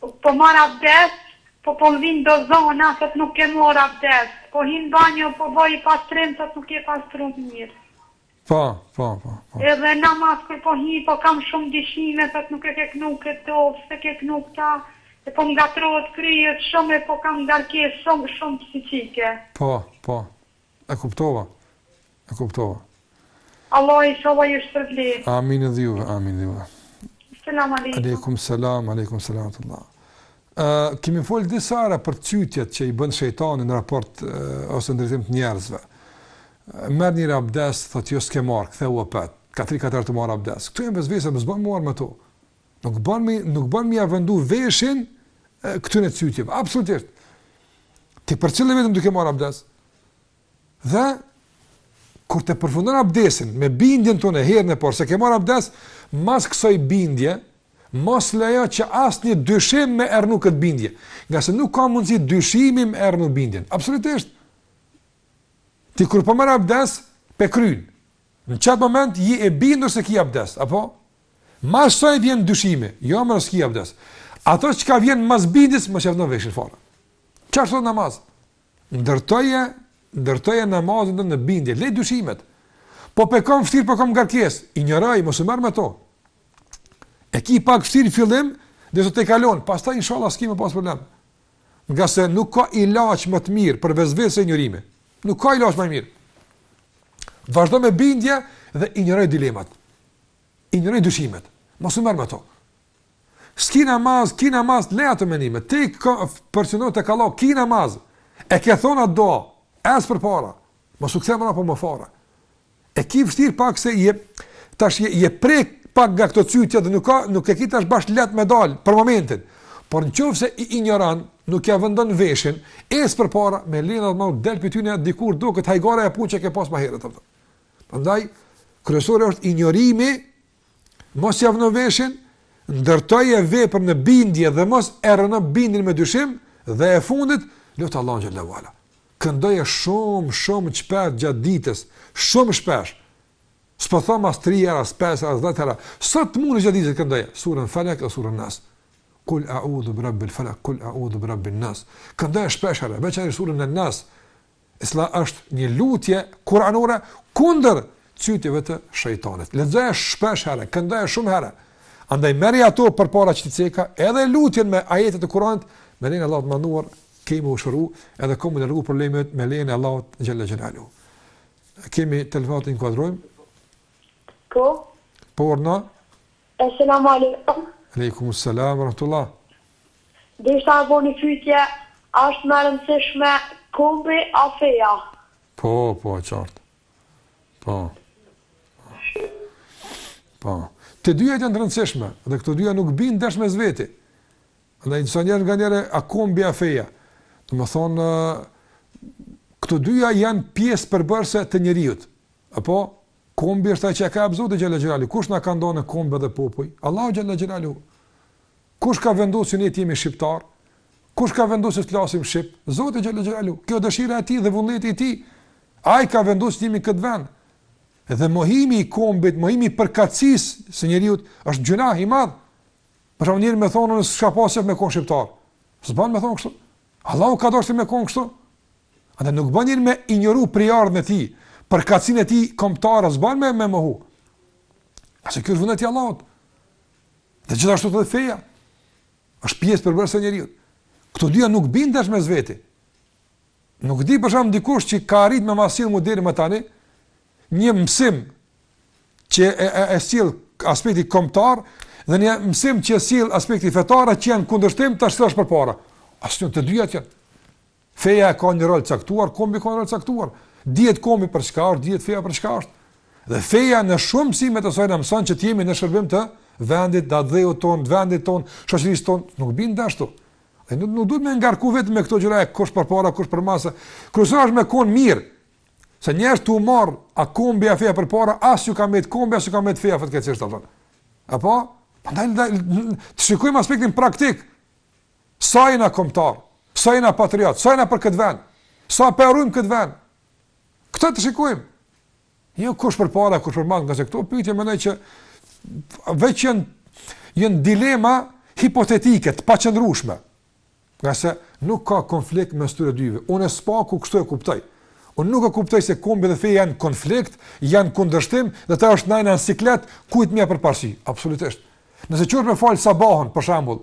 Po marr abdes po po më vijnë do zëna thotë nuk ke marr abdes po hi në banjo po bëj pastrim thotë nuk je pastru mirë. Po, po, po, po. Edhe n'namaz kur po hi po kam shumë dyshime thotë nuk e ke knu këtë dua s'e ke knu këta e po më ngatrohet kryet shumë e po kam ngarkesë shumë shumë psiqike. Po, po. E kuptova. E kuptova. Allahu inshallah ju shpërbleft. Amin edhe juve, amin edhe juve. Selam aleikum. Aleikum selam, aleikum selam të Allah. Uh, kemi fol disa herë për cytjet që i bën shejtani në raport uh, ose në drejtim të njerëzve. Uh, merr një abdes, thotë jo s'ke marr, ktheu apet. Ka tri katër herë merr abdes. Këto janë vesvese, nuk ban m'u marr me to. Nuk bën me nuk bën me ia vendu veshin këtyne cytjeve. Absolutisht. Ti përcjell vetëm duke marr abdes. Dhe kur të përfundon abdesin me bindjen tane herën e parë se ke marr abdes, mas kësaj bindje, mos lejo që asnjë dyshim me e rrënu këtë bindje, ngase nuk ka mundësi dyshimi me e rrënu bindjen, absolutisht. Ti kur po marr abdes, pe kryn. Në çat moment je e bindur se ke abdes, apo? Mas saj vjen dyshimi, jo mos s'ki abdes. Ato çka vjen mas bindjes, mos ia vno veshin fare. Çfarë thot namaz? Ndërtoje, ndërtoje namazin tënd në bindje, le dyshimet. Po pe kam vështirë, po kam ngarkesë, injoroji, mos u merr me to. E ki pak vështirë fillim, dhe sa të kalon, pastaj inshallah s'ki me pas problem. Ngase nuk ka ilaç më të mirë për vesvese se injorimi. Nuk ka ilaç më mirë. Vazhdo me bindje dhe injoroji dilemat. Injoroj dyshimet. Mos u merr me to. S'ki namaz, ki namaz, le ato mendime. Ti përqendrohu tek Allah, ki namaz. E ke thonë edhe ec përpara. Mos u kthe mbrapa më fare. E ki vështir pak se je tash je, je prek pak nga këto cytje dhe nuk ka nuk e ki tash bash leht me dal për momentin. Por nëse i injoron, nuk ja vendon veshin, ec përpara me lejen e Allahut del prej tyne, dikur duket hajgare punë që ke pas më herët atë. Prandaj kryesore është injorimi, mos ia vënë veshin, ndërtoje vepër në bindje dhe mos e rrëno bindjen me dyshim dhe e fundit lute Allahun xhelle ue ala. Këndoje shumë shumë shpesh gjatë ditës, shumë shpesh. S'po them as 3 herë, as 5 herë, as 10 herë. Sa të mundesh gjatë ditës këndoje surën Falak ose surën Nas. Kul a'udhu bi rabbil falak, kul a'udhu bi rabbin nas. Këndoje shpesh herë, veçanërisht surën Nas. e cila është një lutje kuranore kundër cytjeve të shejtanit. Lexoje shpesh herë, këndoje shumë herë. Andaj merri ato përpara që të ceka, edhe lutjen me ajete të Kuranit, me lejen e Allahut të Madhëruar, ke me u shëru, edhe kan me u largu problemet me lejen e Allahut xhelle xhelaluhu. Kemi telefonat të inkuadrojmë? Po. Po, urdhëro? Eselamu alejkum. Alejkum selam wa rahmetullah. Deshta me bo një pytje, a është më e rëndësishme kombi a feja? Po, po, e qartë. Po. Po. Të dyja janë të rëndësishme, dhe këto dyja nuk bin ndesh mes veti. Andaj disa njerëz nganjëherë a kombi a feja. Domethënë këto dyja janë pjesë përbërëse të njeriut. Apo Kombi është ai që e ka dasht Zoti xhele xhelaluhu. Kush na ka nda në kombe dhe popuj? Allahu xhele xhelaluhu. Kush ka vendosur që ne të jemi shqiptar? Kush ka vendosur të flasim shqip? Zoti xhele xhelaluhu. Kjo dëshira e tij dhe vullneti i tij. Ai ka vendosur të jemi këtë vend. Dhe mohimi i kombit, mohimi i përkatësisë së njeriut është gjynah i madh. Për shembull njeri me thonë pse s'ka pasur me kon shqiptar. S'bën me thonë kështu. Allahu ka dashur me kon kështu. Andaj nuk bën njeri me injoru prejardhjen e tij, përkatësinë e tij kombëtare, s'bën me e mohu. Ngase ky është vullneti i Allahut. Dhe gjithashtu edhe feja është pjesë përbërëse e njeriut. Këto dyja nuk bien ndesh mes vete. Nuk di për shembull dikush që ka arrit me m'bind deri më tani një mësim që e e, e sjell aspekti kombëtar dhe një mësim që sjell aspekti fetar që janë kundërshtim, tash cila ësht përpara. Asnjë të dyja që Feja e ka një rol caktuar, kombi ka një rol caktuar. Dihet kombi për çka është, dihet feja për çka është. Dhe feja në shumë mësime të saj na mëson që të jemi në shërbim të vendit, atdheut ton, vendit ton, shoqërisë ton, nuk bien ndesh. Dhe nuk, nuk duhet me ngarku veten me këto gjëra e kush për para, kush përmas. Kryesore është me konë mirë, se njerëz tu u marrë a kombi a feja për para, as s'ju ka mbet kombi, as s'ju ka mbet feja, fatkeqësisht, a kupton. Apo? Ndaj, ndaj, të shikujmë aspektin praktik. Sa jena kombëtar, sa jena patriot, sa jena për këtë vend, sa po e rujmë këtë vend. Këtë të shikujmë. Jo kush për para, kush përmas, ngase këto pyetje mendoj që veç janë, janë dilema hipotetike, të paqëndrueshme. Ngase nuk ka konflikt mes tyre dyve. Unë së paku kështu e kuptoj. Unë nuk e kuptoj se kombi dhe feja janë konflikt, janë kundërshtim, dhe tash na jena në siklet, kujt me ja dhon përparësi. Absolutisht. Nëse çohesh me falë sabahun, për shembull,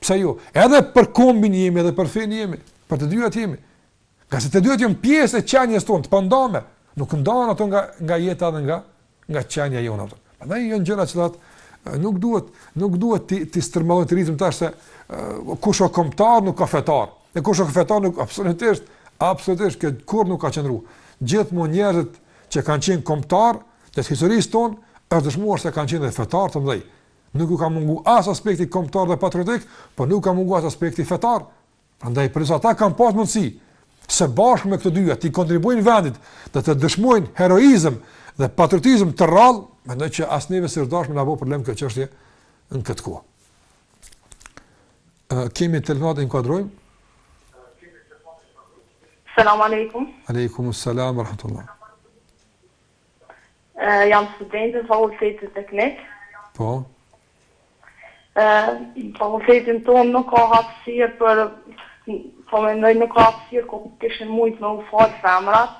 Pse jo? Edhe për kombin jemi, edhe për fenë jemi, për të dyja jemi. Ngase të dyja janë pjesë e qenies tonë të pandame. Nuk ndahen ato nga nga jeta dhe nga nga qenia jonë ato. Prandaj janë gjëra që tash nuk duhet nuk duhet t'i t'i stërmadhojm, t'i rritim tash se kush është kombëtar nuk o fetar. E kush është fetar nuk absolutisht absolutisht kjo kurrë nuk ka qëndruar. Gjithmonë njerëzit që kanë qenë kombëtar të historisë tonë është dëshmuar se kanë qenë dhe fetar të mëdhenj. Nuk u ka mungu as aspekti kombëtar dhe patriotik, po nuk u ka mungu as aspekti fetar. Prandaj përderisa ata kanë pas mundësi se bashkë me këto dyja t'i kontribuojnë vendit dhe të dëshmojnë heroizëm dhe patriotizëm të rrallë, mendoj që as neve s'duhet me na u bë problem kjo çështje në këtë kohë. Uh, kemi telefonatë, e inkuadrojmë? Selam aleikum. Aleikum, selam ve rahmetullah. Jam studente në fakultetin teknik. Po. Në fakultetin tonë nuk ka hapësirë për po mendoj nuk ka hapësirë ku kishin mujt me u fal femrat,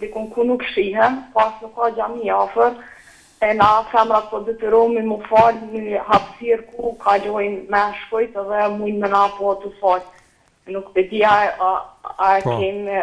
dikund ku nuk shihen, po as nuk ka xhami afër, e na femrat po detyrohemi m'u fal në hapësirë ku kalojnë meshkujt edhe mujnë me na pa tu fal. Nuk e di a e a a e kemi.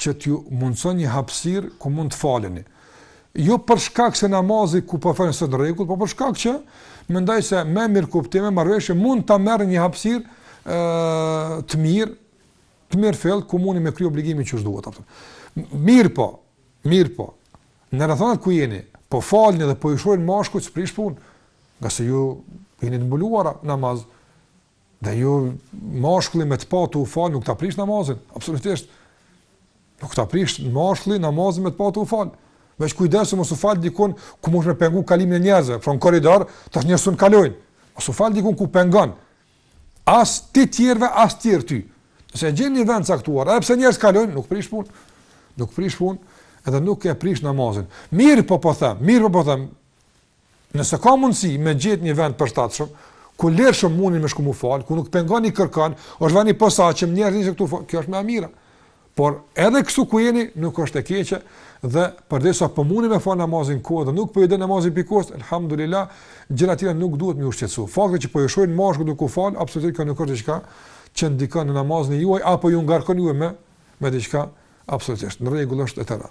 që t'ju mundëson një hapësirë ku mund të faleni. Jo për shkak se namazi ku po falni s'është n'rregull, por për shkak që mendoj se me mirëkuptim e marrëveshje mund të merrni një hapësirë ë të mirë, të mirëfilltë ku mundni me kry obligimin që duhet atë. Mirëpo, mirëpo. Në rrethanat ku jeni, po falni dhe po ju shohin mashkujt s'prish punë. Ngase ju jeni të mbuluara namaz. Edhe mashkulli me të pa tu u fal, nuk ta prish namazin, absolutisht. Nuk ta prish mashkulli namazin me të pa tu u fal. Veç kujdesu mos u fal dikun ku mund ta pengon kalimin e njerëzve, n'korridor, tash njerëzit s'un kalojnë. Mos u fal dikun ku pengon. As ti tjerve, as tjerët ty. Nëse gjen një vend t'caktuar, edhe pse njerëz kalojnë, nuk prish punë. Nuk prish punë, edhe nuk e prish namazin. Mirëpo po them, mirëpo po them. Nëse ka mundësi me gjetë një vend t'përshtatshëm, ku lirshëm mundni me shku m'u falë, ku nuk pengoni kërkan, është vendi i posaçëm një herë nëse këtu falë, kjo është më e mira. Por edhe kështu ku jeni, nuk është e keqe, dhe përderisa po mundni me falë namazin n'kohë, dhe nuk po ju del namazi prej kohës, alhamdulillah, gjëra tjera nuk duhet me ju shqetsu. Fakti që po ju shohin mashkujt duke u falë, absolutisht nuk është diçka që ndikon në namazin e juaj, apo ju ngarkon juve me, me diçka, absolutisht, në rregull është e tëra.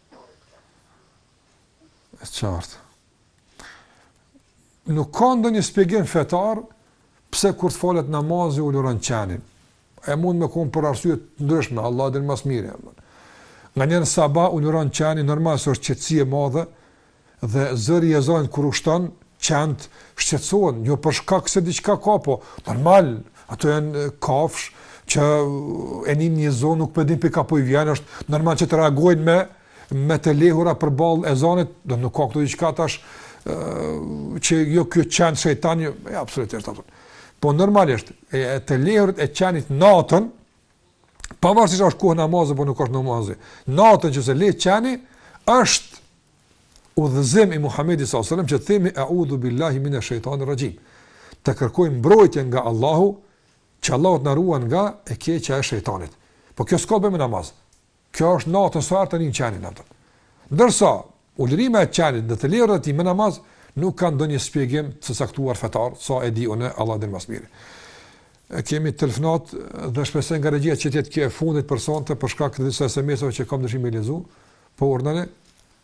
E qartë. Nuk ka ndonjë shpjegim fetar pse kur të falet namazi uluron qeni. E mund me konë për arsye të ndryshme, Allahu e din më s'miri. Nga njëherë n'sabah uluron qeni, normal se është qetësi e madhe, Dhe zëri i Ezanit kur ushton, qentë shqetësohen, jo për shkak se diçka ka, po normal, ato janë kafshë që e nin një zo, nuk po e din prej kah po i vjen, është normal që të reagojnë me me të lehura përballë Ezanit, do nuk ka këtu diçka tash ë që jo ky qen shejtan, jo, e absolutisht. Po normalisht, e të lehurët e qenit natën Pavarësisht është kohë namazit apo nuk është namazi. Natën nëse leh qeni, është udhëzim i Muhamedit sallallahu alajhi wasallam që të themi a'udhu billahi minash shaitanir rajim. Të kërkojmë mbrojtje nga Allahu, që Allahu të na ruan nga e keqja e shejtanit. Po kjo s'ka t'bëjë me namaz. Kjo është natën sa herë e nin qenin. Ndërsa ulërima e qenit dhe të lehurat e tij me namaz nuk ka ndonjë shpjegim të caktuar fetar, sa e di unë, Allahu e din ma s'miri. Kemi telefonatë dhe shpresoj nga regjia që të jetë kjo e fundit për sonte, për shkak të disa SMS-ove që kam dëshirë me lexu, po urdhnoni,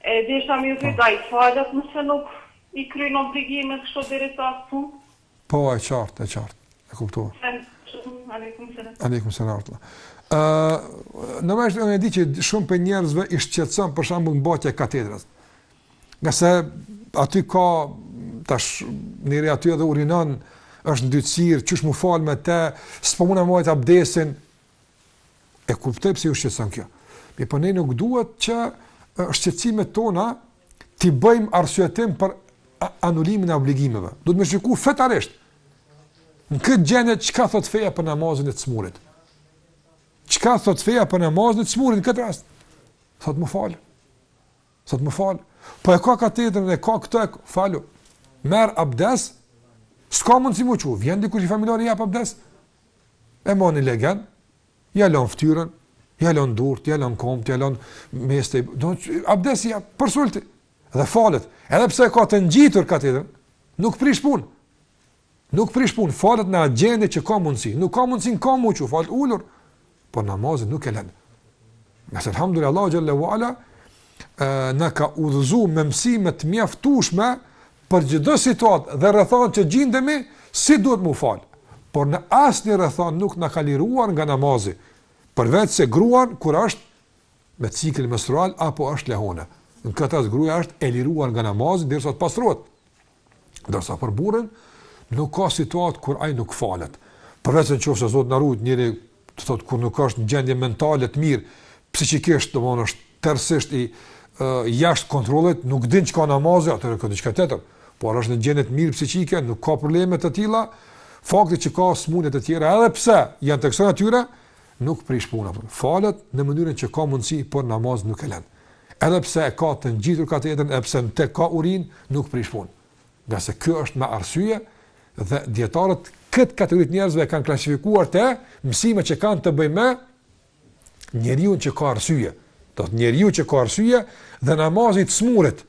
E desha me ju pyt, a i falet nëse nuk i kryn obligimet kështu deri sa fund? Po e qartë, e qartë, e kuptova. Alejkum selam. Alejkum selam. Ë, uh, normalisht unë e di që shumë prej njerëzve i shqetëson për shembull mbatja e katetrës. Ngase aty ka tash njeri aty edhe urinon, është ndytësirë, qysh m'u falë me te, s'po muna me majt abdesin, E kuptoj pse ju shqetëson kjo. Mirëpo ne nuk duhet që shqetësimet tona t'i bëjmë arsyetim për anulimin e obligimeve. Duhet me shiku fetarisht. Në këtë gjendje çka thot feja për namazin e të smurit? Çka thot feja për namazin e të smurit në këtë rast? Thot m'u fal. Thot m'u fal. Po e ka katetrën, e ka këtë, falu. Merr abdes. S'ka mundësi m'u çu. Vjen dikush i familjar i jap abdes. E man një legen, ja lan fytyrën, ja lan durt, ja lan komët, ja lën mes'h, do të thotë abdesin ja përsërit dhe falet. Edhe pse e ka të ngjitur katetrën, nuk prish punë. Nuk prish punë, falet në atë gjendje që ka mundësi. Nuk ka mundësi në kamë m'u çu, falet ulur. por namazin nuk e lënë. Se alhamdulillah Allahu xhalla wa ala na ka udhëzuar me mësime të mjaftueshme për çdo situatë dhe rrethanë që gjindemi si duhet m'u fal. Por në asnjë rrethanë nuk na ka liruar nga namazi. Përveçse gruan kur është me cikël menstrual apo është lehonë. Në këtë rast gruaja është e liruar nga namazi derisa të pastrohet. Ndërsa për burrin nuk ka situatë kur ai nuk falet. Përveç në qoftë se Zoti na ruajt njeri, do të thotë kur nuk është në gjendje mentale të mirë, psikikisht domon është tërësisht i uh, jashtë kontrollit, nuk din çka â namazi, atëherë është diçka tjetër. Por është në gjendje të mirë psikike, nuk ka probleme të tilla. Fakti që ka smunje të tjera, edhe pse janë të kësaj natyre, Nuk prish punë, falet në mënyrën që ka mundësi, por namazin nuk e lën. Edhe pse e ka të ngjitur katetrën, edhe pse në te ka urinë, nuk prish punë. Ngase kjo është me arsye dhe dijetarët këtë kategori të njerëzve e kanë klasifikuar te mësimet që kanë të bëjnë me njeriun që ka arsye. Do të thotë njeriu që ka arsye dhe namazi i të smurit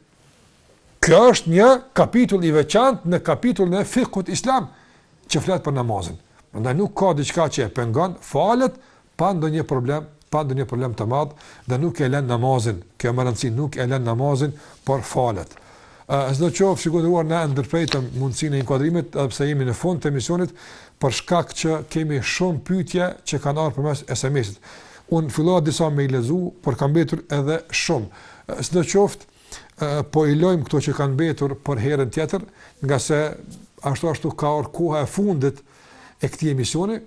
Kjo është një kapitull i veçantë në kapitullin e fikhut islam që flet për namazin. Prandaj nuk ka diçka që e pengon falet pa ndonjë problem, pa ndonjë problem të madh dhe nuk e lën namazin. Kjo më rëndësi nuk e lën namazin, por falet. Sidoqoftë, shikues, ne ndërpremë mundësinë e inkuadrimit edhe pse jemi në fund të emisionit për shkak që kemi shumë pyetje që kanë ardhur përmes SMS-it. Un fillova disa me i lexu, por kanë mbetur edhe shumë. Sidoqoftë po i lëmë këto që kanë mbetur për herën tjetër, ngase ashtu ashtu ka ardhë koha e fundit e këtij emisioni,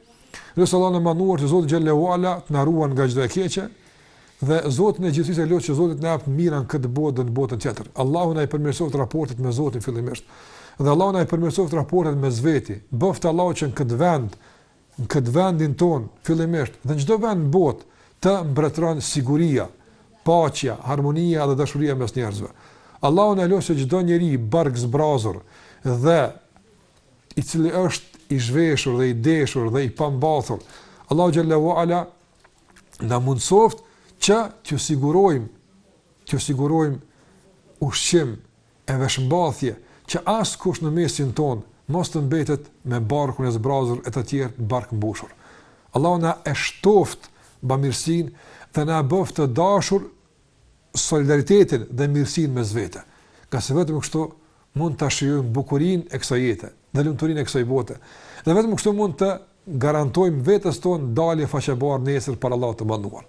lusim Allahun e madhëruar që Zoti xhele ue ala të na ruan nga çdo e keqe, dhe Zotin e gjithësisë e lus që Zoti t'na jap të mirën në këtë botë dhe në botën tjetër. Allahu na i përmirësoftë raportet me Zotin fillimisht. Dhe Allahu na i përmirësoftë raportet mes veti. Bëftë Allahu që në këtë vend në këtë vendin tonë, fillimisht, dhe në çdo vend në botë, të mbretëron siguria, paqja, harmonia dhe dashuria mes njerëzve. Allahu na lësë çdo njeri bark zbrazur dhe i cili është i zhveshur dhe i deshur dhe i pambathur. Allahu xhele ue ala na mundsoftë që t'ju sigurojmë, t'ju sigurojmë ushqim, e veshmbathje që askush në mesin tonë mos të mbetet me barkun e zbrazur e të tjerë barkëmbushur. Allahu na e shtoftë bamirësinë dhe na bëftë të dashur solidaritetin dhe mirësinë mes vete. Ngase vetëm kështu mund ta shijojmë bukurinë e kësaj jete dhe lumturinë e kësaj bote. Dhe vetëm kështu mund të garantojmë vetes tonë dalje faqebardhë nesër para Allahut të madhëruar.